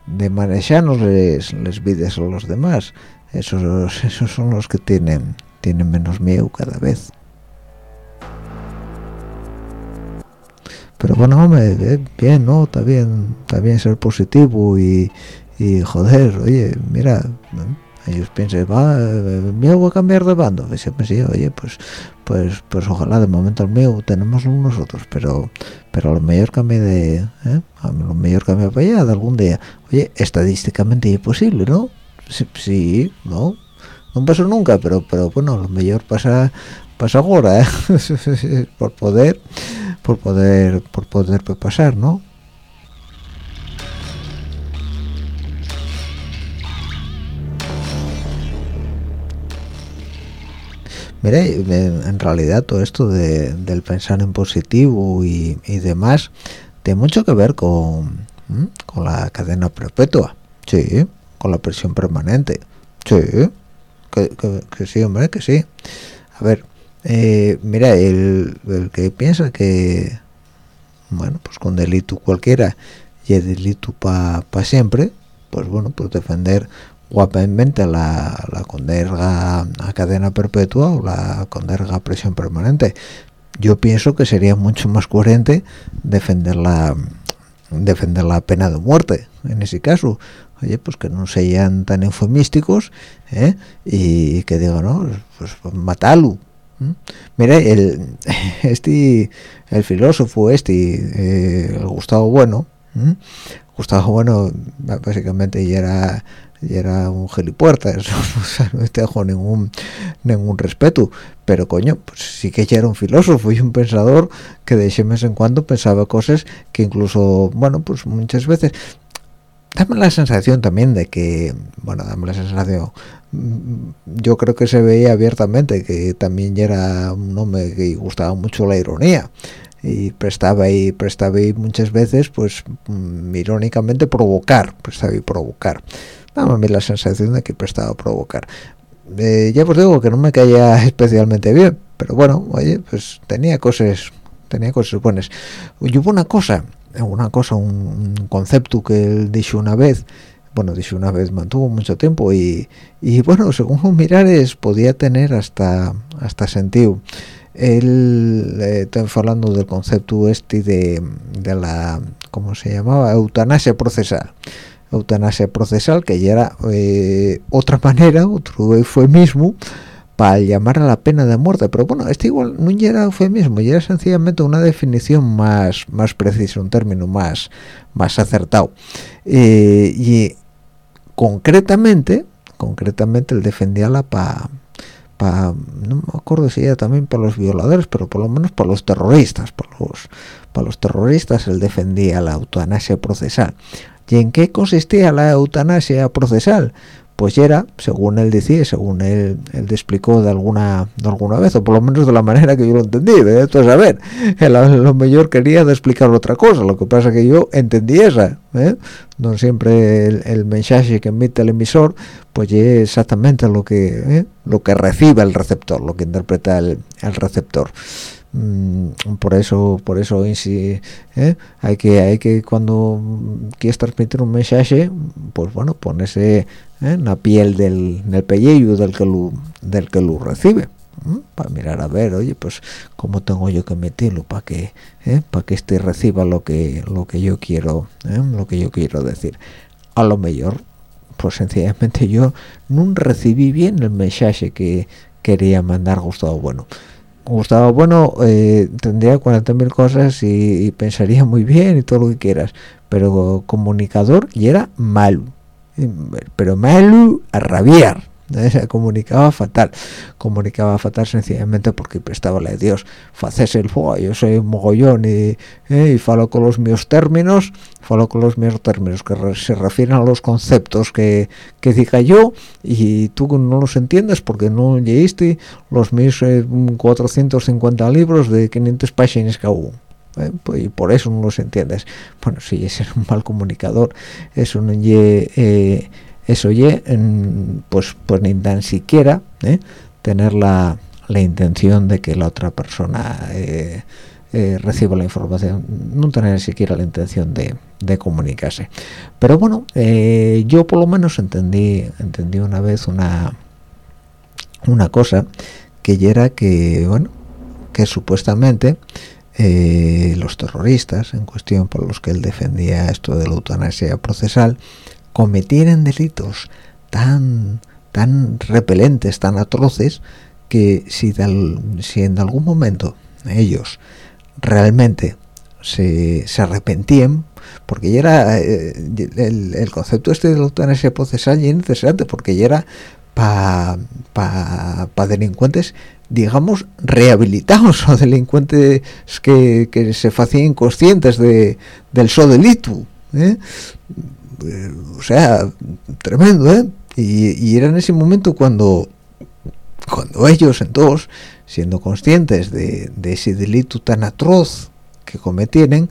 [SPEAKER 2] de manejarnos les, les vides a los demás esos esos son los que tienen tienen menos miedo cada vez pero bueno hombre eh, bien no está bien ser positivo y, y joder oye mira ellos piensan va miedo va a cambiar de bando y siempre sí oye pues pues pues ojalá de momento el mío tenemos nosotros pero pero a lo mejor cambie de ¿eh? a lo mejor cambia para allá de algún día. Oye estadísticamente es posible no sí, no no pasó nunca pero pero bueno lo mejor pasa pasa ahora ¿eh? por poder por poder por poder pasar no Mire, en realidad todo esto de, del pensar en positivo y, y, demás tiene mucho que ver con, con la cadena perpetua, sí, con la presión permanente, sí, que, que, que sí, hombre, que sí. A ver, eh, mira, el, que piensa que, bueno, pues con delito cualquiera y el delito para pa siempre, pues bueno, pues defender guapamente la, la conderga a cadena perpetua o la conderga a presión permanente. Yo pienso que sería mucho más coherente defender la, defender la pena de muerte en ese caso. Oye, pues que no sean tan eufemísticos ¿eh? y que digan, no, pues, matalo. ¿Mm? Mira, el, este, el filósofo este, eh, Gustavo Bueno, ¿Mm? Gustavo Bueno básicamente ya era era un gilipuertas o no te dejo ningún ningún respeto pero coño pues sí que ya era un filósofo y un pensador que de ese mes en cuando pensaba cosas que incluso bueno pues muchas veces dame la sensación también de que, bueno, dame la sensación, mm, yo creo que se veía abiertamente que también era un hombre que gustaba mucho la ironía y prestaba ahí, prestaba ahí muchas veces, pues, mm, irónicamente provocar, prestaba ahí provocar. Dame a mí la sensación de que prestaba a provocar. Eh, ya os digo que no me caía especialmente bien, pero bueno, oye, pues tenía cosas, tenía cosas buenas. Y hubo una cosa, una cosa, un, concepto que él dijo una vez, bueno, dijo una vez, mantuvo mucho tiempo y, y bueno, según lo mirares, podía tener hasta, hasta sentido. Él, eh, estoy hablando del concepto este de, de la, ¿cómo se llamaba? Eutanasia procesal. Eutanasia procesal, que ya era eh, otra manera, otro eufemismo, para llamar a la pena de muerte. Pero bueno este igual no era eufemismo era sencillamente una definición más más precisa un término más más acertado. Eh, y concretamente concretamente él defendía la para pa, no me acuerdo si era también para los violadores pero por lo menos para los terroristas para los para los terroristas él defendía la eutanasia procesal. Y en qué consistía la eutanasia procesal pues era, según él decía, según él, él explicó de alguna de alguna vez, o por lo menos de la manera que yo lo entendí, de esto es a ver, él a lo mejor quería de explicar otra cosa, lo que pasa que yo entendí esa, ¿eh? no siempre el, mensaje que emite el emisor, pues es exactamente lo que ¿eh? lo que recibe el receptor, lo que interpreta el, el receptor. Mm, por eso por eso ¿eh? hay que hay que cuando quieres transmitir un mensaje pues bueno ponerse ¿eh? en la piel del, del pellejo del que lo del que lo recibe para mirar a ver oye pues cómo tengo yo que meterlo para que ¿eh? para que este reciba lo que lo que yo quiero lo que yo quiero decir a lo mejor pues sencillamente yo no recibí bien el mensaje que quería mandar Gustavo bueno Gustavo, bueno, eh, tendría 40.000 cosas y, pensaría muy bien y todo lo que quieras, pero comunicador y era malo, pero malo a rabiar. Comunicaba fatal comunicaba fatal sencillamente porque prestaba la de Dios facese el fuego yo soy un mogollón y, eh, y falo con los míos términos falo con los míos términos que se refieren a los conceptos que, que diga yo y tú no los entiendes porque no leíste los mis 450 eh, libros de 500 páginas cada uno eh, pues, y por eso no los entiendes. Bueno si es un mal comunicador eso no eh, eso oye pues pues ni tan siquiera ¿eh? tener la, la, intención de que la otra persona eh, eh, reciba la información no tener siquiera la intención de, de comunicarse pero bueno yo por lo menos entendí entendí una vez una una cosa que era que bueno que supuestamente los terroristas en cuestión por los que él defendía esto de la eutanasia procesal cometieran delitos tan tan repelentes, tan atroces, que si, si en algún momento ellos realmente se, se arrepentían, porque ya era eh, el, concepto este de la eutanasia procesal ya interesante, porque ya era para pa, delincuentes digamos rehabilitados o delincuentes que, que se hacían inconscientes de, del so delito ¿eh? Eh, o sea, tremendo, ¿eh? Y, era en ese momento cuando, cuando ellos, entonces, siendo conscientes de, ese delito tan atroz que cometieron,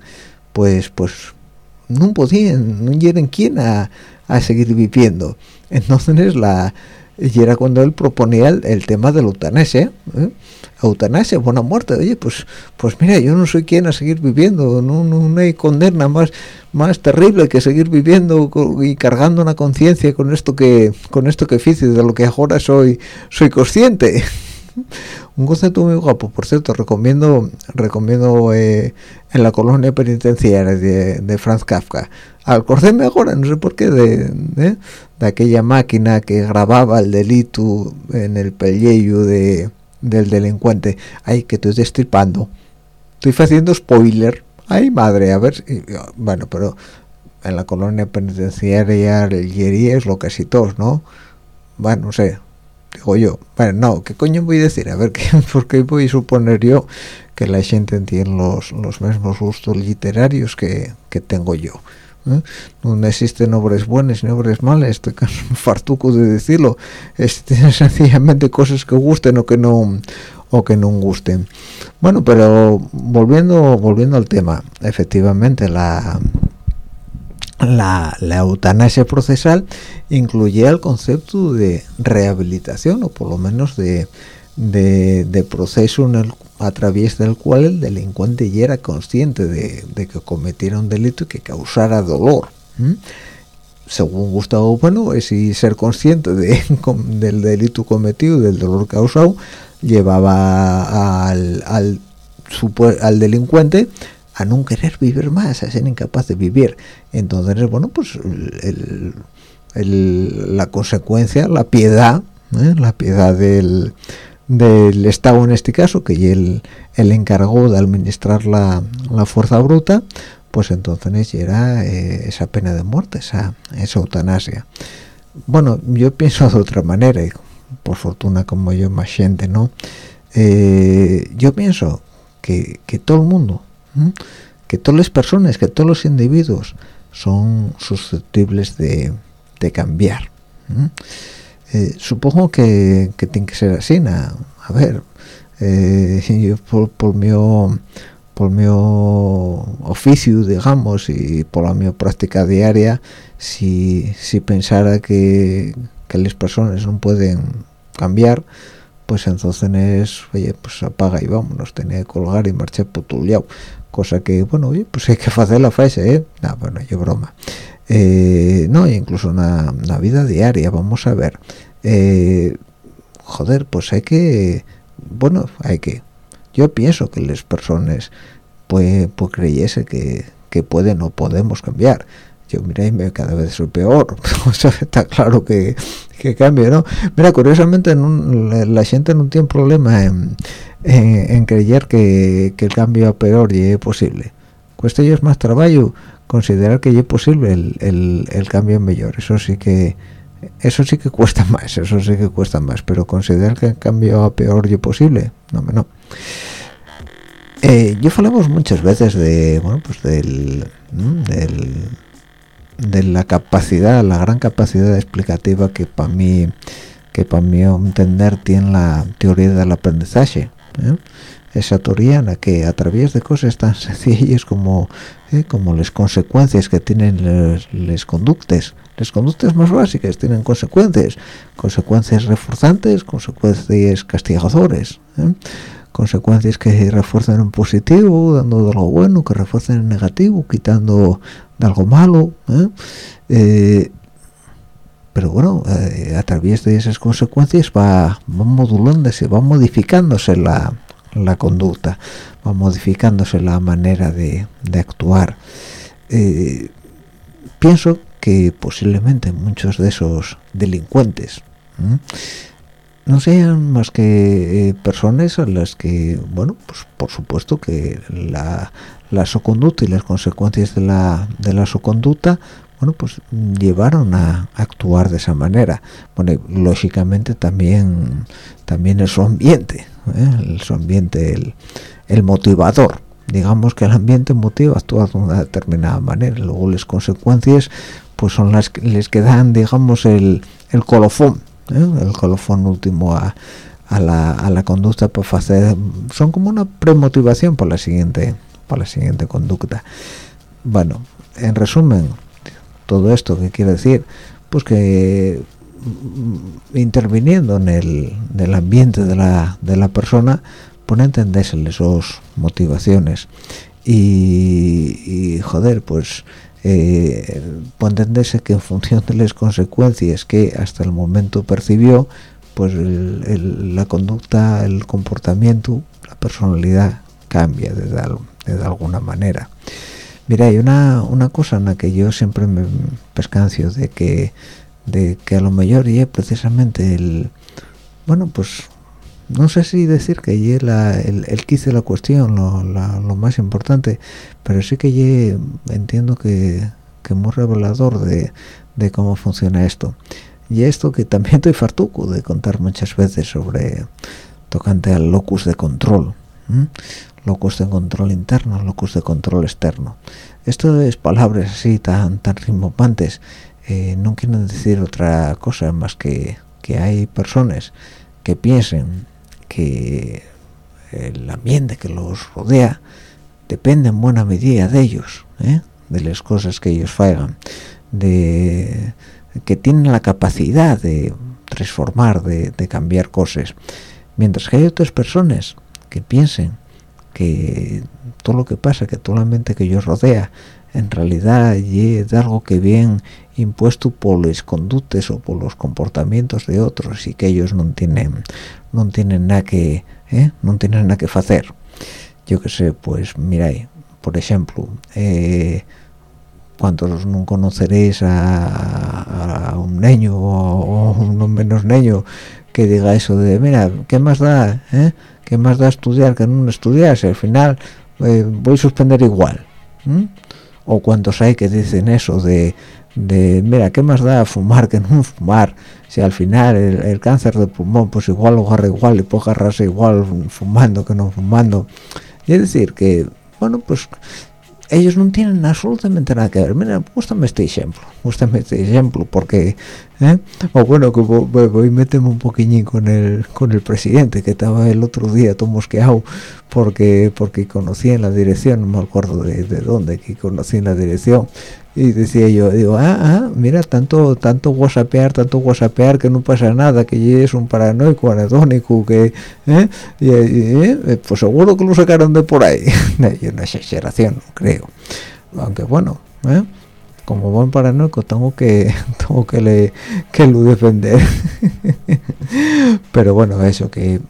[SPEAKER 2] pues, pues, no podían, no tienen quién a, a seguir viviendo. Entonces, la, y era cuando él proponía el, tema de la eutanasia ¿eh? eutanasia buena muerte. Oye pues pues mira yo no soy quien a seguir viviendo no, no, hay condena más más terrible que seguir viviendo y cargando una conciencia con esto que con esto que hice de lo que ahora soy soy consciente. Un concepto muy guapo. Por cierto recomiendo recomiendo eh, en la colonia penitenciaria de, Franz Kafka acordéme ahora no sé por qué de, de, aquella máquina que grababa el delito en el pellejo de del delincuente. Ay que estoy destripando. Estoy haciendo spoiler. Ay madre a ver bueno pero en la colonia penitenciaria el es lo que casi todos no bueno no sé digo yo. Bueno no qué coño voy a decir a ver qué porque voy a suponer yo que la gente tiene los los mismos gustos literarios que, que tengo yo ¿eh? no existen obras buenas ni obras malas estoy fartuco de decirlo es sencillamente cosas que gusten o que no o que no gusten bueno pero volviendo volviendo al tema efectivamente la la, eutanasia procesal incluye el concepto de rehabilitación o por lo menos de, de, proceso en el, a través del cual el delincuente ya era consciente de, que cometiera un delito y que causara dolor. Según Gustavo Bueno, es ser consciente de, del delito cometido del dolor causado llevaba al, al, al delincuente a no querer vivir más, a ser incapaz de vivir. Entonces, bueno, pues la consecuencia, la piedad, ¿eh? la piedad del, del Estado en este caso, que él, el encargó de administrar la, fuerza bruta, pues entonces era eh, esa pena de muerte, esa, esa eutanasia. Bueno, yo pienso de otra manera, y por fortuna como yo más gente, ¿no? Eh, yo pienso que, que todo el mundo que todas las personas, que todos los individuos son susceptibles de, cambiar. Eh, supongo que, tiene que ser así, a ver, eh, yo por, mi por mi oficio, digamos, y por la mi práctica diaria, si, pensara que, las personas no pueden cambiar, pues entonces, oye, pues apaga y vámonos, tenía que colgar y marchar putuliao cosa que bueno pues hay que hacer la fase ¿eh? no, bueno yo broma eh, no incluso una, vida diaria vamos a ver. Eh, joder pues hay que bueno hay que yo pienso que las personas pues, pues creyese que, que pueden o podemos cambiar. Yo mira y cada vez soy peor. O está claro que, que cambio no mira curiosamente la, gente no tiene problema en en, creer que, el cambio a peor es posible. Cuesta ellos más trabajo considerar que es posible el, el, cambio mejor. Eso sí que eso sí que cuesta más, eso sí que cuesta más, pero considerar que el cambio a peor es posible, no me no. Eh, yo hablamos muchas veces de bueno pues del, del de la capacidad, la gran capacidad explicativa que para mí que para mí entender tiene la teoría del aprendizaje ¿eh? La que a través de cosas tan sencillas como ¿eh? como las consecuencias que tienen las conductas las conductas más básicas tienen consecuencias consecuencias reforzantes consecuencias castigadores ¿eh? consecuencias que refuerzan en positivo dando de algo bueno que refuerzan en negativo quitando de algo malo pero bueno, eh, a través de esas consecuencias va, va modulándose, va modificándose la, la, conducta, va modificándose la manera de, de actuar. Eh, pienso que posiblemente muchos de esos delincuentes no sean más que eh, personas a las que, bueno, pues por supuesto que la, la conducta y las consecuencias de la, de la conducta bueno pues llevaron a actuar de esa manera bueno lógicamente también también el su ambiente ¿eh? el su ambiente el, motivador digamos que el ambiente motiva a actuar de una determinada manera luego las consecuencias pues son las que les que dan digamos el, el colofón ¿eh? el colofón último a, a la, a la conducta para hacer son como una premotivación por la siguiente por la siguiente conducta bueno en resumen todo esto que quiere decir pues que mm, interviniendo en el, ambiente de la, de la persona pone entenderse sus motivaciones. Y, joder pues eh, puede entenderse que en función de las consecuencias que hasta el momento percibió pues la conducta el comportamiento la personalidad cambia de, de alguna manera Mira, hay una, una cosa en la que yo siempre me pescancio de que de que a lo mejor y precisamente el bueno pues no sé si decir que y la, el, el quise la cuestión lo, lo, más importante pero sí que ye, entiendo que, que muy revelador de, de cómo funciona esto. Y esto que también estoy fartuco de contar muchas veces sobre tocante al locus de control locus de control interno locus de control externo esto es palabras así tan tan rimbombantes eh, no quieren decir otra cosa más que que hay personas que piensen que el ambiente que los rodea depende en buena medida de ellos ¿eh? de las cosas que ellos hagan de que tienen la capacidad de transformar de, de cambiar cosas mientras que hay otras personas que piensen que todo lo que pasa, que todo el ambiente que ellos rodea, en realidad es algo que viene impuesto por las conductas o por los comportamientos de otros y que ellos no tienen no tienen nada que ¿eh? no tienen nada que hacer yo que sé pues miráis por ejemplo eh, cuántos no conoceréis a, un niño o, un menos niño que diga eso de mira qué más da eh? Qué más da estudiar que no estudiar si al final eh, voy a suspender igual o cuántos hay que dicen eso de, de mira qué más da fumar que no fumar si al final el, cáncer de pulmón pues igual lo agarra igual y puede agarrarse igual fumando que no fumando es decir que bueno pues ellos no tienen absolutamente nada que ver. Mira gustame este ejemplo gustame este ejemplo porque ¿eh? o bueno que voy, a meterme un poquillín con el con el presidente que estaba el otro día todo mosqueado porque porque conocí en la dirección no me acuerdo de, de dónde que conocí en la dirección y decía yo digo ah, ah mira tanto tanto whatsappear tanto whatsappear que no pasa nada que es un paranoico anedónico que ¿eh? ¿eh? pues seguro que lo sacaron de por ahí una exageración creo aunque bueno ¿eh? como buen paranoico tengo que tengo que le que lo defender pero bueno eso que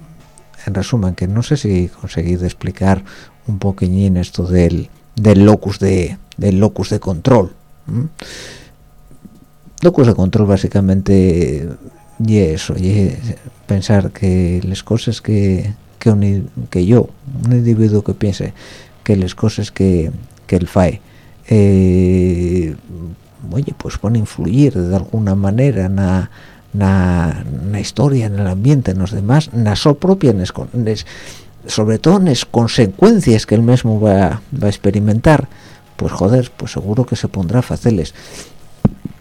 [SPEAKER 2] en resumen que no sé si conseguí explicar un poquillín esto del del locus de del locus de control locus de control básicamente y eso y pensar que las cosas que que, yo un individuo que piense que las cosas que, que él fae eh, oye pues a influir de alguna manera en la historia, en el ambiente, en los demás, en la so propia, sobre todo en las consecuencias que él mismo va a experimentar pues joder, pues seguro que se pondrá faceles.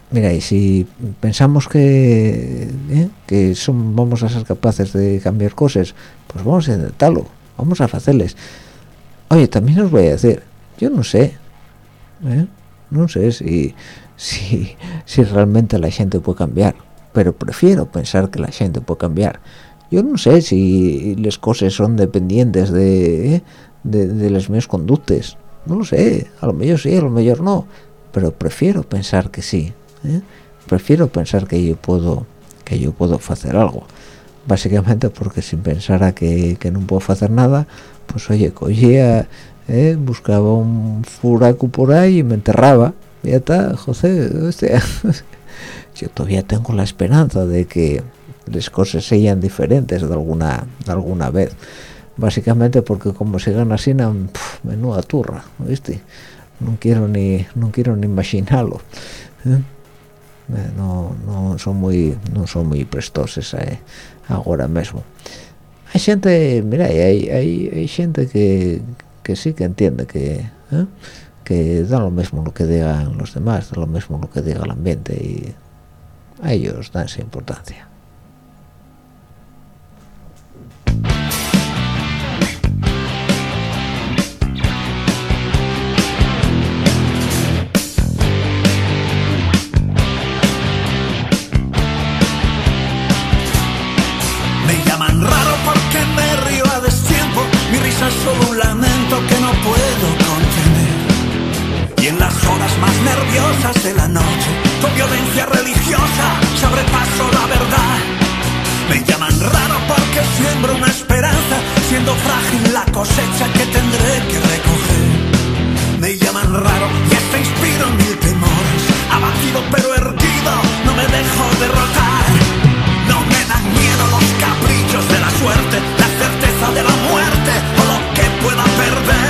[SPEAKER 2] Mira, y si pensamos que, ¿eh? que son, vamos a ser capaces de cambiar cosas, pues vamos a intentarlo, vamos a hacerles. Oye, también os voy a decir, yo no sé, ¿eh? no sé si, si, realmente la gente puede cambiar, pero prefiero pensar que la gente puede cambiar. Yo no sé si las cosas son dependientes de, ¿eh? de, de las mis conductas no lo sé a lo mejor sí a lo mejor no pero prefiero pensar que sí ¿eh? prefiero pensar que yo puedo que yo puedo hacer algo básicamente porque si pensara que, que no puedo hacer nada pues oye cogía ¿eh? buscaba un furaco por ahí y me enterraba ya está José yo todavía tengo la esperanza de que las cosas sean diferentes de alguna de alguna vez básicamente porque como sigan así menuda turra ¿viste? no quiero ni no quiero ni imaginarlo ¿eh? Eh, no, no son muy no son muy prestoses eh, ahora mismo hay gente mira hay, hay, hay gente que, que sí que entiende que que da lo mismo lo que digan los demás da lo mismo lo que diga el ambiente y a ellos dan esa importancia
[SPEAKER 5] raro porque siembro una esperanza, siendo frágil la cosecha que tendré que recoger. Me llaman raro y hasta inspiro mil temores, abatido pero erguido, no me dejo derrotar. No me dan miedo los caprichos de la suerte, la certeza de la muerte pueda perder.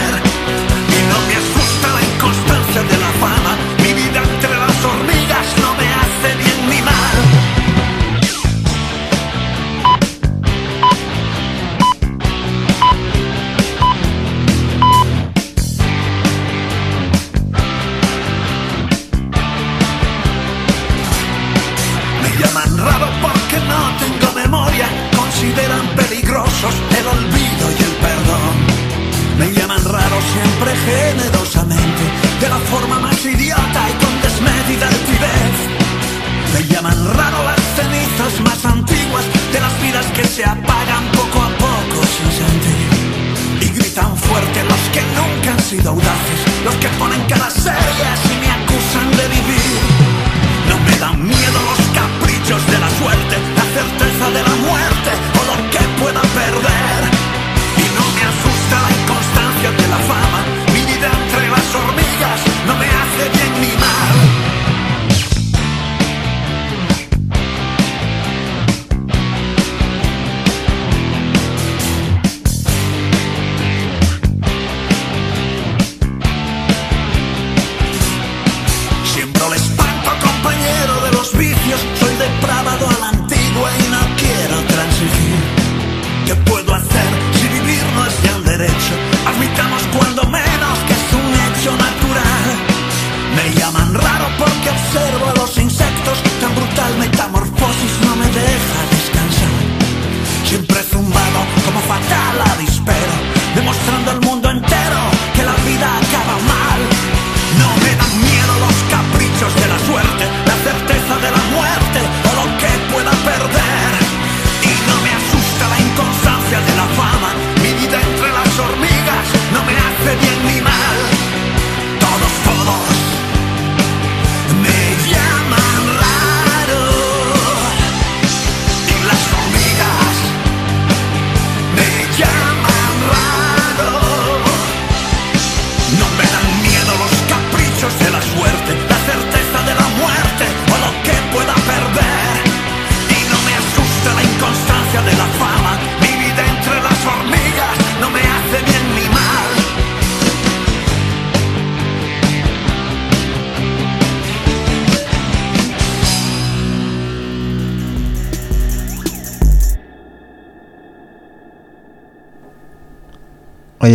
[SPEAKER 6] Los que ponen caras serias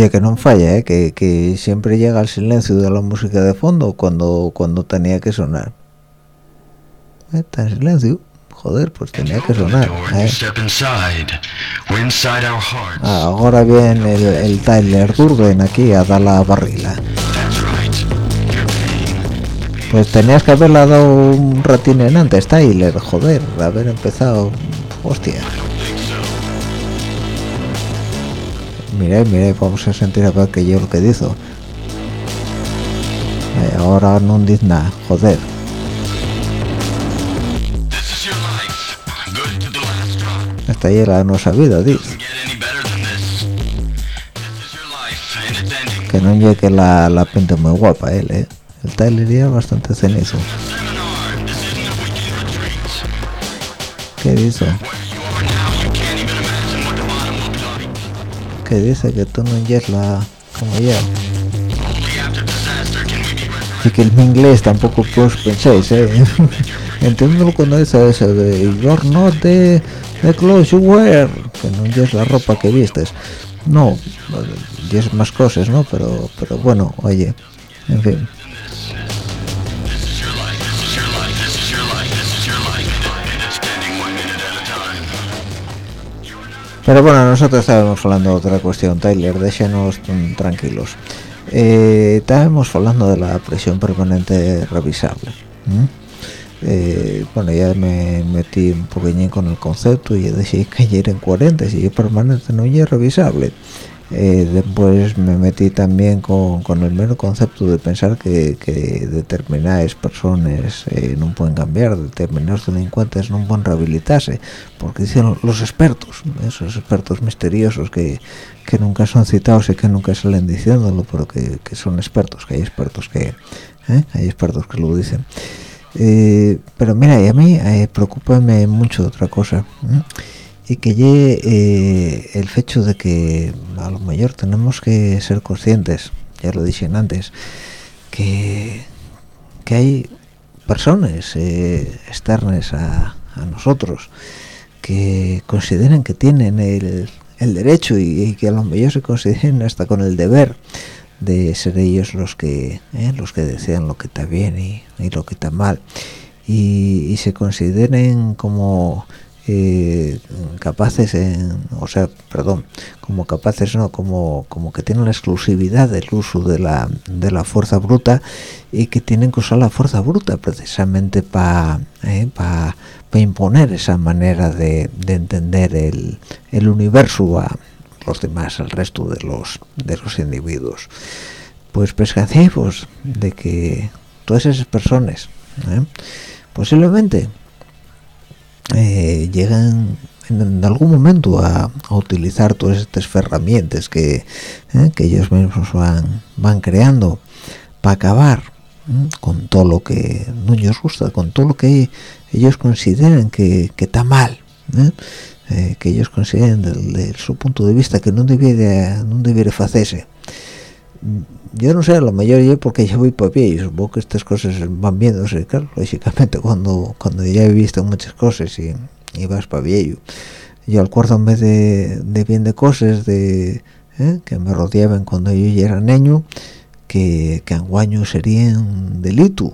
[SPEAKER 2] Oye, que no falla, ¿eh? que, que siempre llega el silencio de la música de fondo cuando cuando tenía que sonar. Está en silencio. Joder, pues tenía que sonar. ¿eh? Ah, ahora viene el, el Tyler Durden aquí a dar la barrila. Pues tenías que haberla dado un ratín en antes, Tyler. Joder, haber empezado. Hostia. Mire, mire, vamos a sentir a ver que yo lo que dizo. Eh, ahora no dice nada, joder. Esta ya era nuestra vida, dice. Que no llegue la, la pinta muy guapa él, eh. El Tyler ya bastante cenizo. ¿Qué dice? ¿Qué dice? Que tú no llegues la... como
[SPEAKER 7] resurrected.
[SPEAKER 2] Y que el inglés tampoco que os penséis, eh. Entiendo cuando dice eso de You're not the, the clothes you wear. Que no llegues la ropa que vistes. No, es más cosas, ¿no? Pero, pero bueno, oye, en fin. Pero bueno, nosotros estábamos hablando de otra cuestión, Tyler, déjenos mm, tranquilos. Eh, estábamos hablando de la presión permanente revisable. Eh, bueno, ya me metí un poquillín con el concepto y dije que ya era en 40, si es permanente no es revisable. Eh, después me metí también con, con el mero concepto de pensar que, que determinadas personas eh, no pueden cambiar, determinados delincuentes no pueden rehabilitarse, porque dicen los expertos, esos expertos misteriosos que, que nunca son citados y que nunca salen diciéndolo, pero que, que son expertos, que hay expertos que, ¿eh? hay expertos que lo dicen. Eh, pero mira, y a mí eh, preocúpame mucho otra cosa. Y que llegue eh, el hecho de que a lo mejor tenemos que ser conscientes, ya lo dije antes, que, que hay personas eh, externas a, nosotros que consideren que tienen el, el derecho y, y que a lo mejor se consideren hasta con el deber de ser ellos los que eh, los que decían lo que está bien y, y lo que está mal. Y, y se consideren como eh, capaces en, o sea perdón como capaces no como como que tienen la exclusividad del uso de la de la fuerza bruta y que tienen que usar la fuerza bruta precisamente para eh, para imponer esa manera de, de entender el, el, universo a los demás al resto de los de los individuos pues pescativos de que todas esas personas ¿eh? posiblemente eh, llegan en, algún momento a, utilizar todas estas herramientas que, eh, que ellos mismos van, van creando para acabar con todo lo que no les gusta, con todo lo que ellos consideran que, está mal, que ellos consideren desde su punto de vista que no debiera, no debiera hacerse yo no sé, a lo mejor yo porque ya voy para pie y supongo que estas cosas van viéndose, claro, lógicamente cuando cuando ya he visto muchas cosas y, y vas para viejo. Yo acuérdome de, de bien de cosas de ¿eh? que me rodeaban cuando yo ya era niño, que, que anguaño serían delito.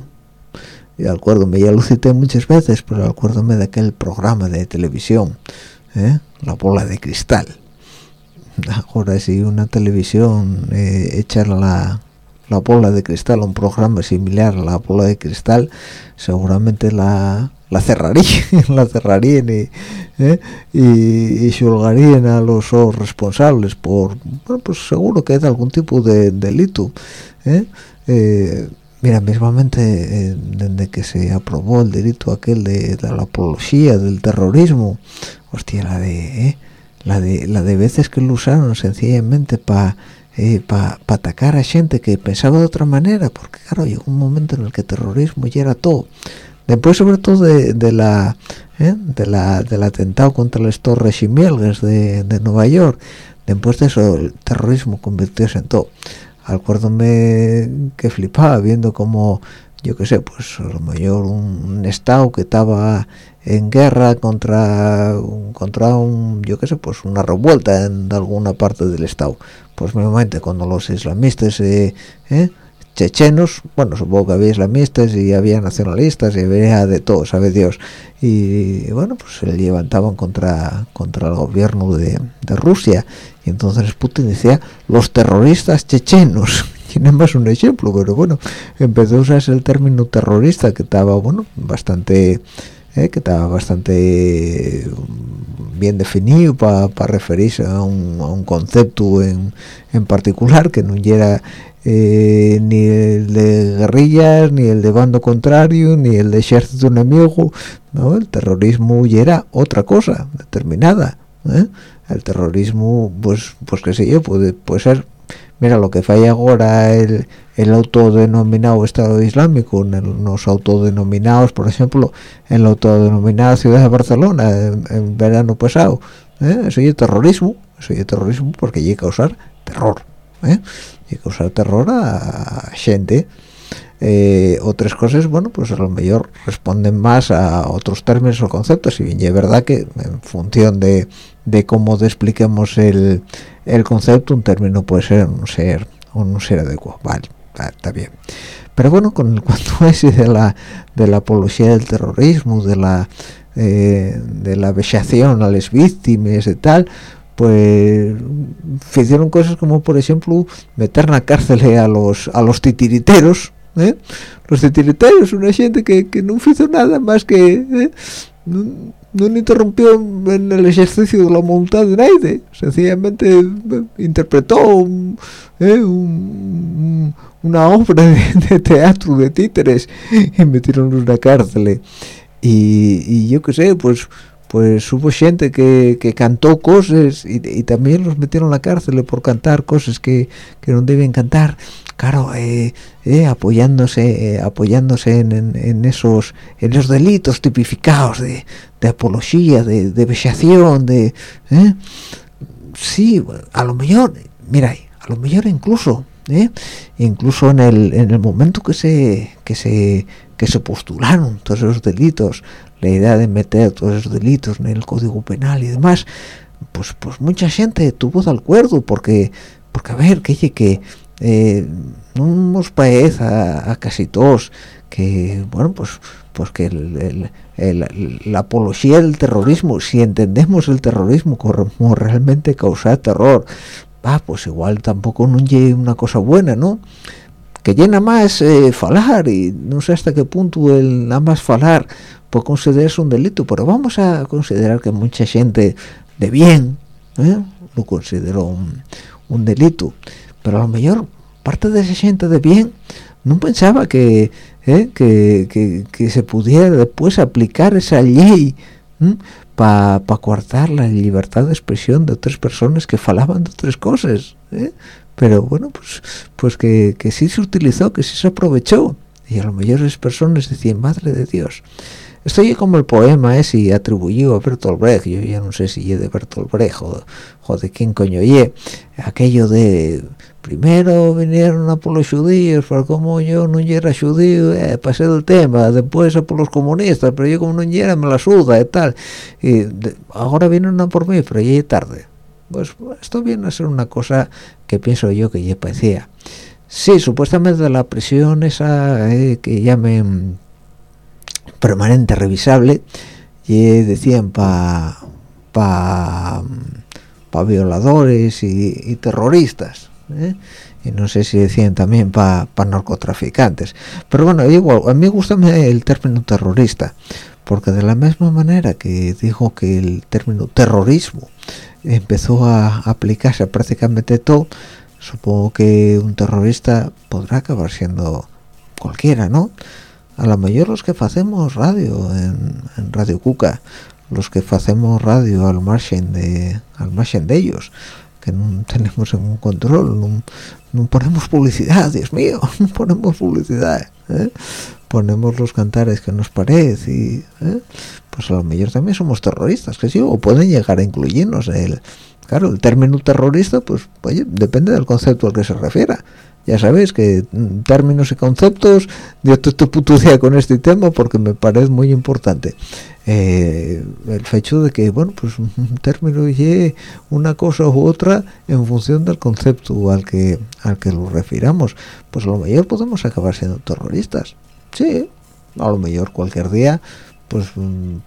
[SPEAKER 2] Y acuérdome, ya lo cité muchas veces, pero acuérdome de aquel programa de televisión, ¿eh? La bola de cristal ahora si una televisión eh, echar la, la bola de cristal un programa similar a la bola de cristal seguramente la la cerrarían la cerrarían y, ¿eh? y, a los responsables por bueno pues seguro que es algún tipo de delito ¿eh? Eh, mira mismamente desde que se aprobó el delito aquel de, de la apología del terrorismo hostia la de la de la de veces que lo usaron sencillamente para eh, para atacar a gente que pensaba de otra manera porque claro llegó un momento en el que el terrorismo ya era todo. Después sobre todo de, la eh, de la del atentado contra las torres Chimielgas de, de Nueva York después de eso el terrorismo convirtióse en todo. Acuérdome que flipaba viendo como yo qué sé pues a lo mejor un estado que estaba en guerra contra contra un yo qué sé pues una revuelta en alguna parte del estado. Pues nuevamente cuando los islamistas eh, eh, chechenos bueno supongo que había islamistas y había nacionalistas y había de todo sabe Dios. Y bueno pues se levantaban contra contra el gobierno de, de Rusia. Y entonces Putin decía los terroristas chechenos tiene más un ejemplo pero bueno empezó a usarse el término terrorista que estaba bueno bastante eh, que estaba bastante bien definido para referirse a un, concepto en, particular que no era eh, ni el de guerrillas, ni el de bando contrario, ni el de ejército enemigo, no, el terrorismo ya era otra cosa determinada. ¿eh? El terrorismo, pues, pues qué sé yo, puede, puede ser mira lo que falla ahora el, el autodenominado Estado Islámico en los autodenominados por ejemplo en la autodenominada ciudad de Barcelona en, verano pasado ¿eh? eso es terrorismo eso es terrorismo porque llega a causar terror ¿eh? llega a causar terror a, gente eh, otras cosas bueno pues a lo mejor responden más a otros términos o conceptos y bien es verdad que en función de, de cómo expliquemos el el concepto, un término puede ser un ser o no ser adecuado, vale, está, bien. Pero bueno, con el cuento ese de la, de la apología del terrorismo, de la eh, de la vexación a las víctimas y tal, pues hicieron cosas como por ejemplo meter en la cárcel a los a los titiriteros ¿eh? los titiriteros una gente que, que no hizo nada más que ¿eh? No interrumpió en el ejercicio de la voluntad de nadie. Sencillamente eh, interpretó eh, una obra de, teatro de títeres y metieron en una cárcel. Y, yo qué sé pues pues hubo gente que, que cantó cosas y, también los metieron en la cárcel por cantar cosas que, que no deben cantar. Claro eh, eh, apoyándose eh, apoyándose en, esos en esos delitos tipificados de, apología de, de de sí a lo mejor mira a lo mejor incluso incluso en el, en el momento que se que se que se postularon todos esos delitos la idea de meter todos esos delitos en el código penal y demás pues pues mucha gente tuvo de acuerdo porque porque a ver que que eh, no nos parece a, casi todos que bueno pues pues que la apología del terrorismo si entendemos el terrorismo como realmente causar terror va pues igual tampoco no es una cosa buena no que llena más eh, falar y no sé hasta qué punto el nada más falar puede considerarse un delito pero vamos a considerar que mucha gente de bien ¿eh? lo consideró un, delito pero a lo mejor parte de esa gente de bien no pensaba que, ¿eh? que, que, se pudiera después aplicar esa ley para pa coartar la libertad de expresión de otras personas que falaban de otras cosas ¿eh? Pero bueno pues pues que, que sí se utilizó que sí se aprovechó. Y a lo mejor personas decían madre de Dios estoy como el poema ese atribuido a Bertolt Brecht yo ya no sé si es de Bertolt Brecht o, de quién coño ye aquello de primero vinieron a por los judíos pero como yo no era judío eh, pasé el tema después a por los comunistas pero yo como no era me la suda y tal y ahora vienen a por mí pero ya es tarde pues esto viene a ser una cosa que pienso yo que ya parecía sí supuestamente la prisión esa eh, que llamen permanente revisable y decían para pa, pa violadores y, terroristas ¿eh? y no sé si decían también para narcotraficantes pero bueno igual a mí gusta el término terrorista porque de la misma manera que dijo que el término terrorismo empezó a aplicarse prácticamente todo supongo que un terrorista podrá acabar siendo cualquiera no a lo mejor los que hacemos radio en, Radio Cuca los que hacemos radio al margen de al margen de ellos que no tenemos ningún control no, ponemos publicidad Dios mío no ponemos publicidad ¿eh? ponemos los cantares que nos parece ¿eh? Pues a lo mejor también somos terroristas que sí o pueden llegar a incluirnos el claro el término terrorista pues oye depende del concepto al que se refiera. Ya sabéis que mm, términos y conceptos yo te estoy puto día con este tema porque me parece muy importante. Eh, el hecho de que bueno pues un término y una cosa u otra en función del concepto al que al que lo refiramos. Pues a lo mejor podemos acabar siendo terroristas. Sí a lo mejor cualquier día pues mm,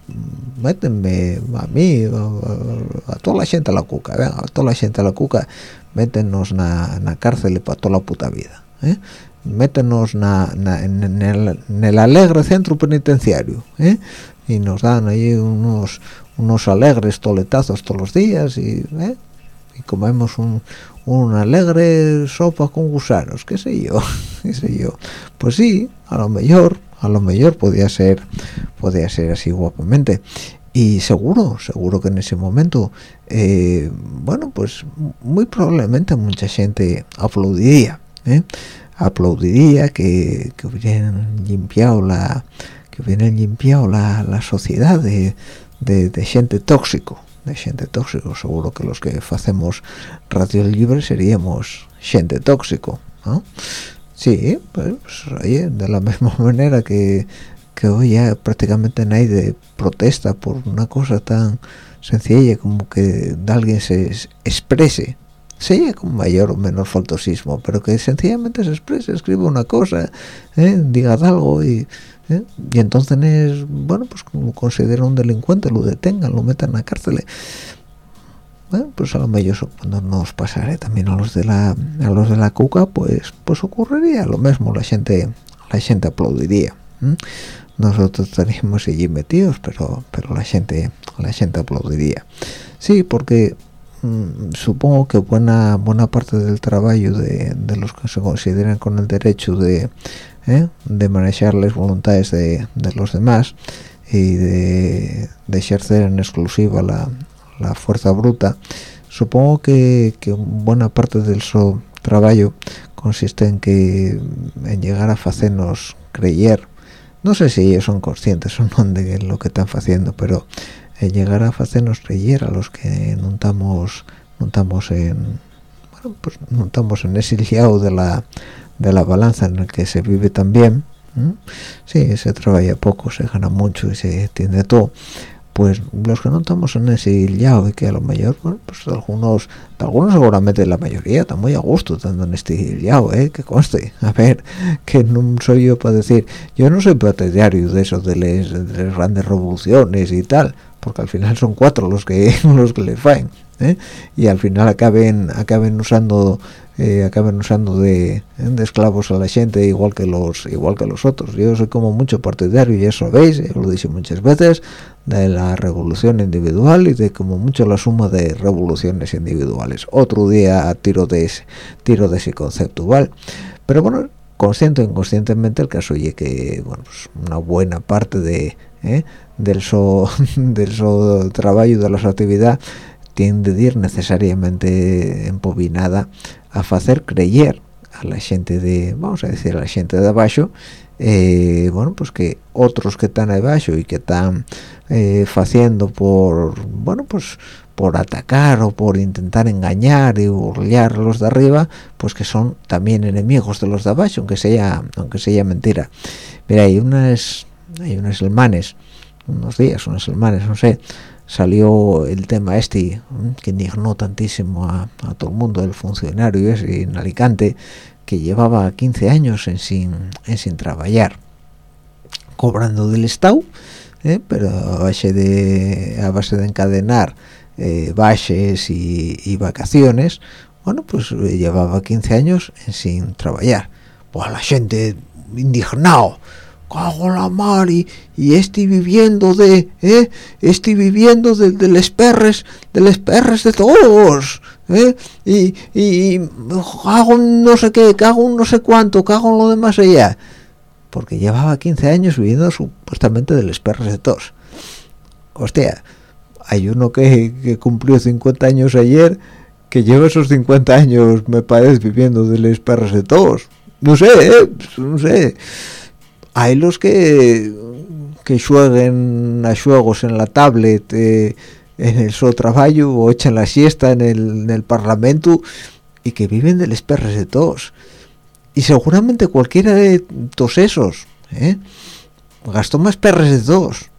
[SPEAKER 2] métenme a mí a, toda la gente a la cuca a toda la gente a la cuca métenos en la cárcel para toda la puta vida ¿eh? métenos en, el, alegre centro penitenciario ¿eh? y nos dan ahí unos unos alegres toletazos todos los días y, ¿eh? y comemos un, una alegre sopa con gusanos qué sé yo qué sé yo pues sí a lo mejor a lo mejor podía ser podía ser así guapamente y seguro seguro que en ese momento eh, bueno pues muy probablemente mucha gente aplaudiría ¿eh? aplaudiría que, que, hubieran limpiado la que hubieran limpiado la, la sociedad de, de, gente tóxico de gente tóxico seguro que los que hacemos radio libre seríamos gente tóxico ¿no? Sí pues, oye, de la misma manera que que hoy ya prácticamente nadie protesta por una cosa tan sencilla como que alguien se exprese sea con mayor o menor faltosismo pero que sencillamente se exprese escriba una cosa ¿eh? diga algo y ¿eh? y entonces bueno pues como considera un delincuente lo detengan lo metan a cárcel bueno, pues a lo mejor cuando nos pasaré también a los de la a los de la cuca pues pues ocurriría lo mismo la gente la gente aplaudiría nosotros estaríamos allí metidos pero pero la gente la gente aplaudiría sí porque mm, supongo que buena buena parte del trabajo de, los que se consideran con el derecho de ¿eh? de manejar las voluntades de, los demás y de, ejercer en exclusiva la, fuerza bruta supongo que, buena parte del su trabajo consiste en que en llegar a hacernos creer. No sé si ellos son conscientes o no de lo que están haciendo pero eh, llegar a hacernos creer a los que no estamos en bueno pues no en ese liado de la de la balanza en el que se vive también sí se trabaja poco se gana mucho y se tiende todo pues los que no estamos en ese lado y que a lo mejor bueno, pues algunos algunos seguramente la mayoría están muy a gusto estando en este lado eh que conste a ver que no soy yo para decir yo no soy partidario de eso de las, grandes revoluciones y tal porque al final son cuatro los que los que le faen ¿eh? y al final acaben acaben usando eh, acaben usando de, esclavos a la gente igual que los igual que los otros yo soy como mucho partidario y eso veis lo he dicho muchas veces de la revolución individual y de como mucho la suma de revoluciones individuales otro día tiro de ese, tiro de ese concepto ¿vale? pero bueno consciente o inconscientemente el caso oye que bueno pues una buena parte de ¿eh? del so del so trabajo de la actividad tiene de ir necesariamente empobinada a hacer creer a la gente de vamos a decir a la gente de abajo eh, bueno pues que otros que están abajo y que están haciendo eh, por bueno pues por atacar o por intentar engañar y burlar a los de arriba pues que son también enemigos de los de abajo aunque sea aunque sea mentira. Mira hay unas hay unas hermanes unos días unas hermanes no sé salió el tema este que indignó tantísimo a, todo el mundo del funcionario ese en Alicante que llevaba 15 años en sin, en sin trabajar cobrando del Estado ¿eh? pero a base de a base de encadenar eh, bases y, vacaciones bueno pues llevaba 15 años en sin trabajar pues la gente indignado cago la mar y, y estoy viviendo de eh estoy viviendo de, de perres de les perres de todos ¿eh? y, y, hago no sé qué cago no sé cuánto cago en lo demás allá. Porque llevaba 15 años viviendo supuestamente de les perres de todos. Hostia hay uno que, cumplió 50 años ayer que lleva esos 50 años me parece viviendo de les perres de todos. No sé ¿eh? no sé hay los que que jueguen a juegos en la tablet eh, en el su trabajo o echan la siesta en el, parlamento y que viven de los perros de todos. Y seguramente cualquiera de todos esos ¿eh? gastó más perros de todos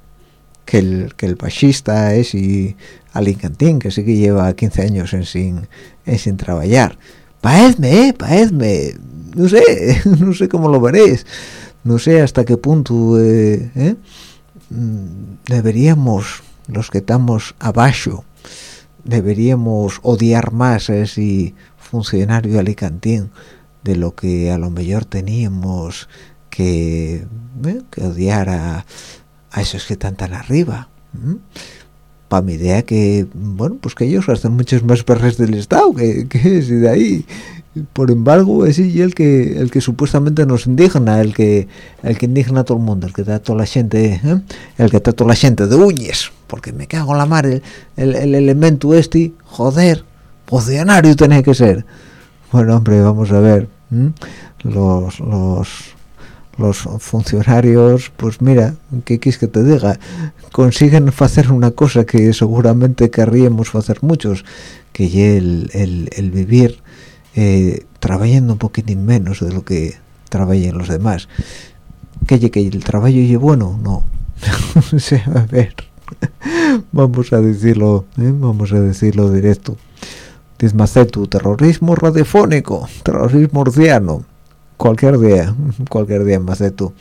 [SPEAKER 2] que el que el fascista es y Alicantín que sí que lleva 15 años en sin en sin trabajar. Paedme, eh, no sé no sé cómo lo veréis no sé hasta qué punto eh, eh, mm, deberíamos los que estamos abajo deberíamos odiar más a ese funcionario alicantín de lo que a lo mejor teníamos que, eh, odiar a, esos que están tan arriba para mi idea que bueno pues que ellos gastan muchos más perres del estado que, que de ahí por embargo es el que el que supuestamente nos indigna el que el que indigna a todo el mundo el que da a toda la gente ¿eh? el que da toda la gente de uñes porque me cago en la mar el, el, elemento este joder pocionario tiene que ser. Bueno hombre vamos a ver los los los funcionarios pues mira qué quieres que te diga consiguen hacer una cosa que seguramente querríamos hacer muchos que es el, el, el vivir eh, trabajando un poquitín menos de lo que trabajan los demás que, que el trabajo y bueno no a ver vamos a decirlo ¿eh? vamos a decirlo directo tu terrorismo radiofónico terrorismo urciano cualquier día cualquier día Macetu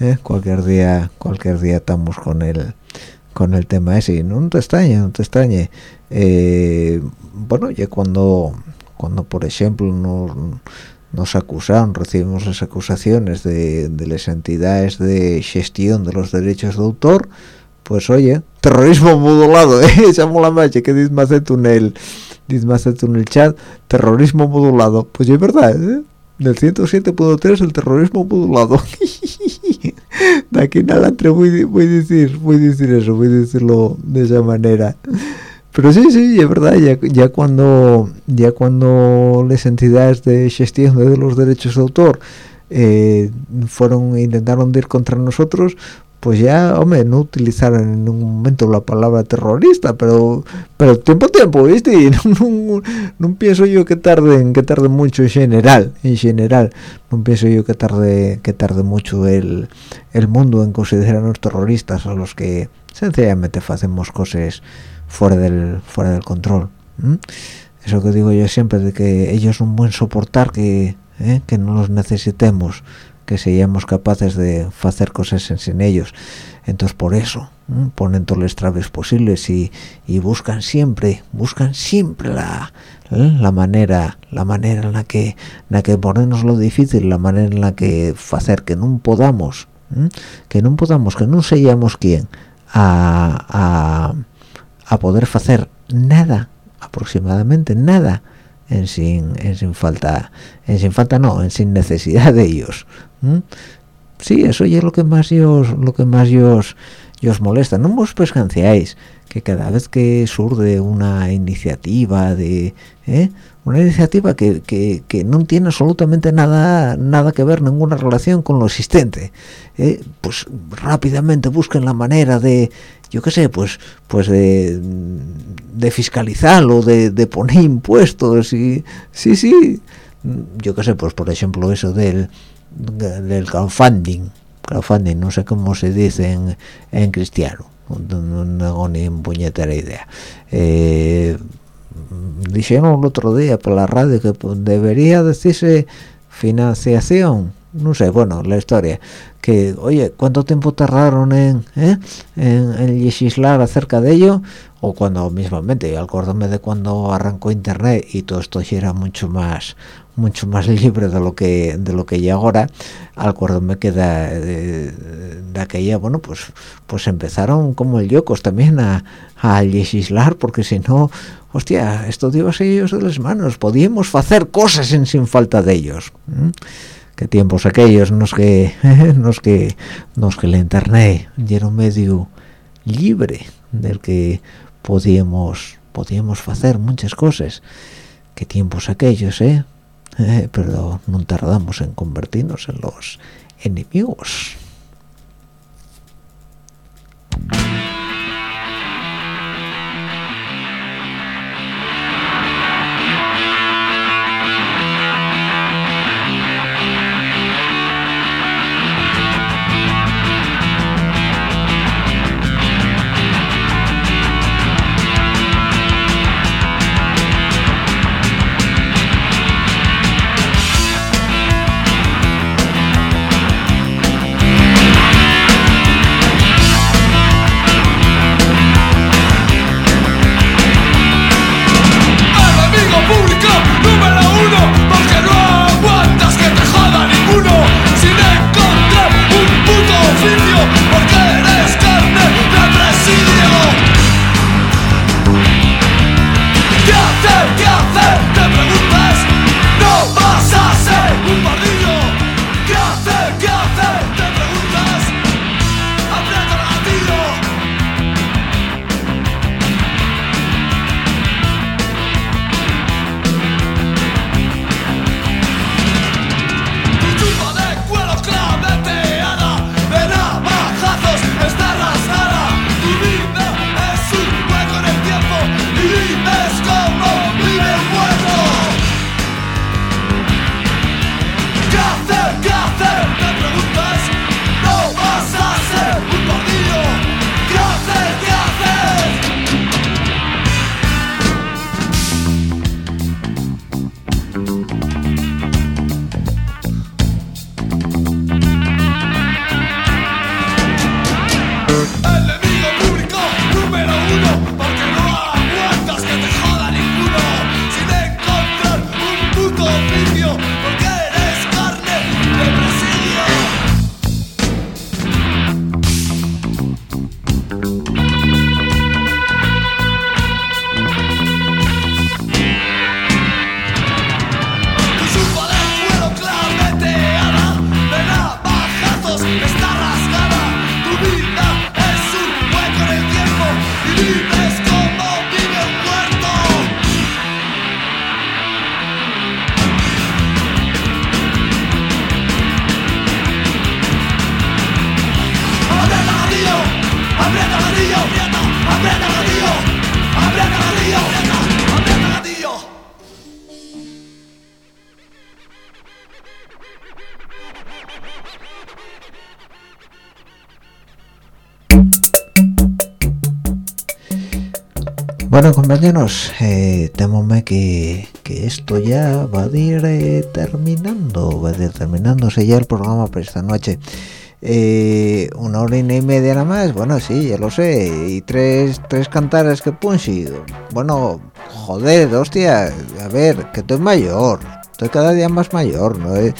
[SPEAKER 2] ¿eh? cualquier día cualquier día estamos con el con el tema ese no te extrañe no te extrañe eh, bueno ya cuando cuando por ejemplo nos, nos acusaron, recibimos las acusaciones de, las entidades de gestión de los derechos de autor, pues oye, terrorismo modulado, ¿eh? Echamos la macha que dice más en el, en el chat, terrorismo modulado, pues es verdad, ¿eh? Del 107.3 el terrorismo modulado. de aquí en adelante voy, voy, a decir, voy a decir eso, voy a decirlo de esa manera pero sí sí es verdad ya, cuando ya cuando las entidades de gestión de los derechos de autor eh, fueron intentaron ir contra nosotros pues ya hombre no utilizaron en un momento la palabra terrorista pero pero tiempo tiempo viste no, no, pienso yo que tarde que tarde mucho en general en general no pienso yo que tarde que tarde mucho el, el mundo en considerarnos terroristas a los que sencillamente hacemos cosas fuera del fuera del control eso que digo yo siempre de que ellos no pueden soportar que ¿eh? que no los necesitemos que seamos capaces de hacer cosas sin ellos entonces por eso ponen todas las traves posibles y, buscan siempre buscan siempre la, ¿eh? la manera la manera en la que la que ponernos lo difícil la manera en la que hacer que no podamos que no podamos que no seamos quien a, a, poder hacer nada aproximadamente nada en sin, en sin falta en sin falta no en sin necesidad de ellos sí eso es lo que más yo lo que más yo os molesta no os pescanciáis que cada vez que surge una iniciativa de ¿eh? una iniciativa que, que, no tiene absolutamente nada nada que ver ninguna relación con lo existente ¿eh? pues rápidamente busquen la manera de yo qué sé pues pues de, fiscalizarlo de, poner impuestos y sí sí. Yo qué sé pues por ejemplo eso del del crowdfunding crowdfunding no sé cómo se dice en, en cristiano no, no, hago ni puñetera idea. Eh, dijeron el otro día por la radio que debería decirse financiación no sé bueno la historia que oye cuánto tiempo tardaron en, eh, en, legislar acerca de ello o cuando mismamente acuérdame de cuando arrancó internet y todo esto era mucho más mucho más libre de lo que de lo que ya ahora acuérdame que de, de, aquella bueno pues pues empezaron como el yocos también a, a legislar porque si no hostia esto dio a ellos de las manos podíamos hacer cosas en sin falta de ellos qué tiempos aquellos nos que nos que nos que el internet era un medio libre del que podíamos podíamos hacer muchas cosas. Qué tiempos aquellos eh, eh pero no tardamos en convertirnos en los enemigos compañeros, eh, que, que esto ya va a ir eh, terminando, va a ir terminándose ya el programa para esta noche. Eh, una hora y media nada más, bueno, sí, ya lo sé, y tres, tres cantares que punchi. Bueno, joder, hostia, a ver, que estoy mayor, estoy cada día más mayor, ¿no? Eh,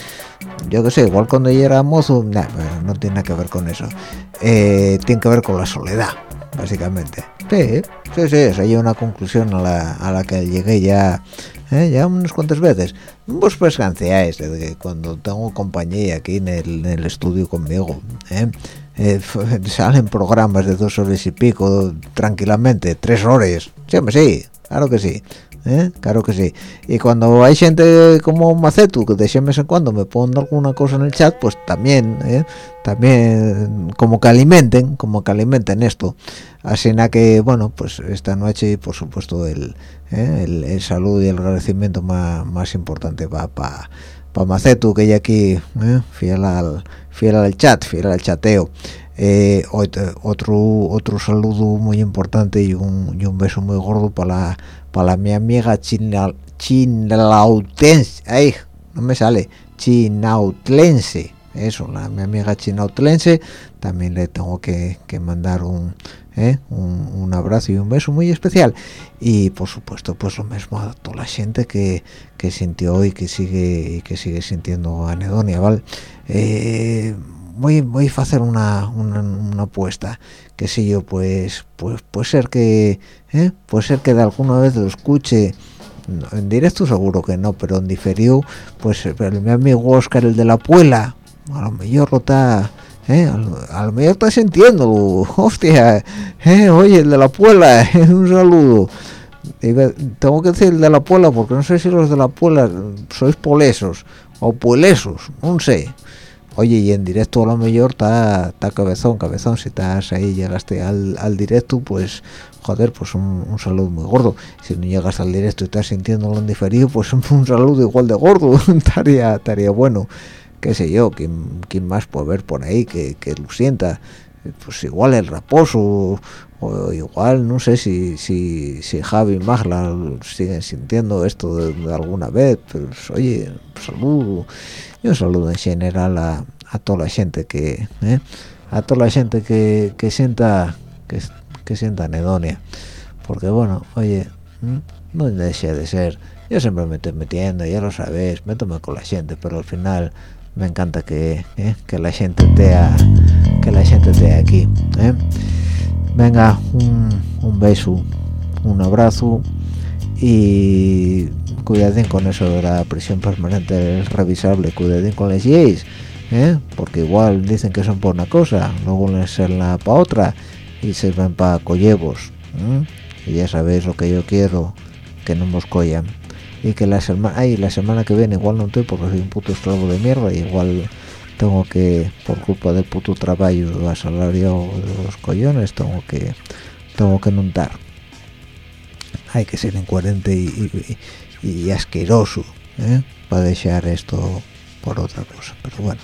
[SPEAKER 2] yo qué sé, igual cuando yo era mozo, bueno, no tiene nada que ver con eso. Eh, tiene que ver con la soledad, básicamente. Sí, sí, sí, esa es una conclusión a la, a la que llegué ya, ¿eh? ya unas cuantas veces. Vos pues canceáis de que cuando tengo compañía aquí en el, estudio conmigo, ¿eh? Eh, salen programas de dos horas y pico tranquilamente, tres horas. Siempre sí, claro que sí. ¿Eh? claro que sí y cuando hay gente como Macetu que de vez en cuando me pone alguna cosa en el chat pues también ¿eh? también como que alimenten como que alimenten esto así na que bueno pues esta noche por supuesto el, ¿eh? el, el saludo y el agradecimiento más, más importante va para pa Macetu que hay aquí fiel al fiel al chat fiel al chateo. Eh, otro otro saludo muy importante y un, y un beso muy gordo para para mi amiga China, Chinautense, ay, no me sale, Chinautlense, eso, la mi amiga Chinautlense, también le tengo que, mandar un, ¿eh? un, un, abrazo y un beso muy especial. Y por supuesto, pues lo mismo a toda la gente que, que sintió y que sigue y que sigue sintiendo anedonia, ¿vale? Eh, voy, voy a hacer una, una, apuesta que si yo pues pues puede ser que ¿eh? puede ser que de alguna vez lo escuche en directo seguro que no pero en diferido pues el, mi amigo Oscar el de la Puela a lo mejor lo está ¿eh? a, lo mejor está sintiendo hostia ¿eh? oye el de la Puela un saludo. Tengo que decir el de la Puela porque no sé si los de la Puela sois polesos o puelesos no sé. Oye y en directo a lo mejor está cabezón cabezón. Si estás ahí llegaste al, al directo pues joder pues un, saludo muy gordo. Si no llegas al directo y estás sintiéndolo en diferido pues un saludo igual de gordo. Estaría estaría bueno qué sé yo quién, quién más puede ver por ahí que, que lo sienta pues igual el raposo o igual no sé si si, si Javi y Magla siguen sintiendo esto de, alguna vez pues oye saludo yo saludo en general a, a toda la gente que ¿eh? a toda la gente que, que sienta que, que sienta anedonia. Porque bueno oye no deje de ser. Yo siempre me estoy metiendo ya lo sabéis me tomo con la gente pero al final me encanta que, ¿eh? que la gente esté que la gente esté aquí ¿eh? venga un, un beso un abrazo y cuidadín con eso de la prisión permanente revisable cuidadín con las leyes ¿eh? porque igual dicen que son por una cosa luego les serla para otra y sirven para collevos y ya sabéis lo que yo quiero que no nos collan y que la semana ay la semana que viene igual no estoy porque soy un puto esclavo de mierda y igual tengo que por culpa del puto trabajo salario de los collones tengo que tengo que nuntar hay que ser incoherente y, asqueroso ¿eh? para dejar esto por otra cosa. Pero bueno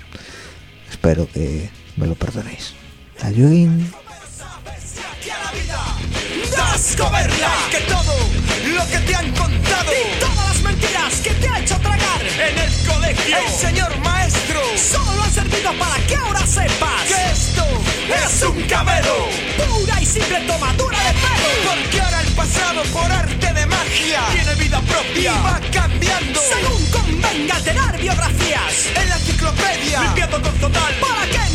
[SPEAKER 2] espero que me lo perdonéis.
[SPEAKER 5] Contado que te ha hecho tragar. En el colegio. El señor maestro. Solo ha servido para que ahora sepas que esto es un cabelo pura y simple tomadura de pelo. Porque ahora el pasado por arte de magia tiene vida propia. Y va cambiando según convenga tener biografías en la enciclopedia. Limpiando con total. Para que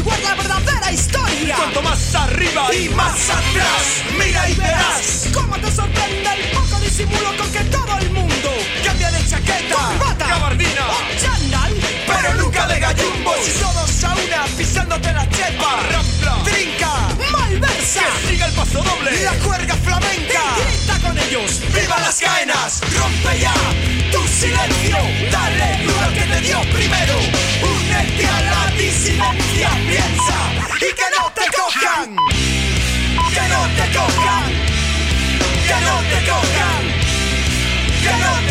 [SPEAKER 5] averiguar la verdadera historia. Cuanto más arriba y más atrás mira y verás. Cómo te sorprende el poco disimulo con que todo el mundo cambia de chaqueta corbata gabardina. o chandal pero nunca de gallumbos. Y todos a una pisándote la chepa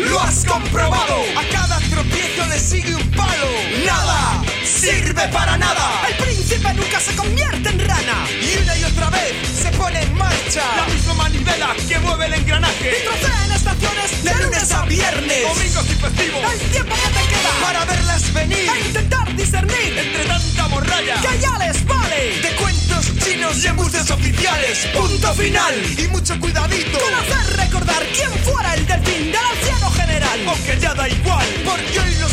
[SPEAKER 5] lo has comprobado. A cada tropiezo le sigue un palo. Nada sirve para nada.
[SPEAKER 8] El príncipe nunca se convierte en rana.
[SPEAKER 5] Y una y otra vez pone en marcha.
[SPEAKER 4] La misma manivela que mueve el engranaje.
[SPEAKER 8] Trocea en estaciones
[SPEAKER 5] De lunes a viernes.
[SPEAKER 4] Domingos y festivos.
[SPEAKER 8] El tiempo que te queda
[SPEAKER 5] Para verlas venir.
[SPEAKER 8] a intentar discernir
[SPEAKER 4] Entre tanta morralla.
[SPEAKER 8] que ya les vale.
[SPEAKER 5] De cuentos chinos y embuses oficiales. Punto final. Y mucho cuidadito.
[SPEAKER 8] Con hacer recordar quién fuera el delfín del anciano general.
[SPEAKER 4] Aunque ya da igual.
[SPEAKER 5] Porque hoy los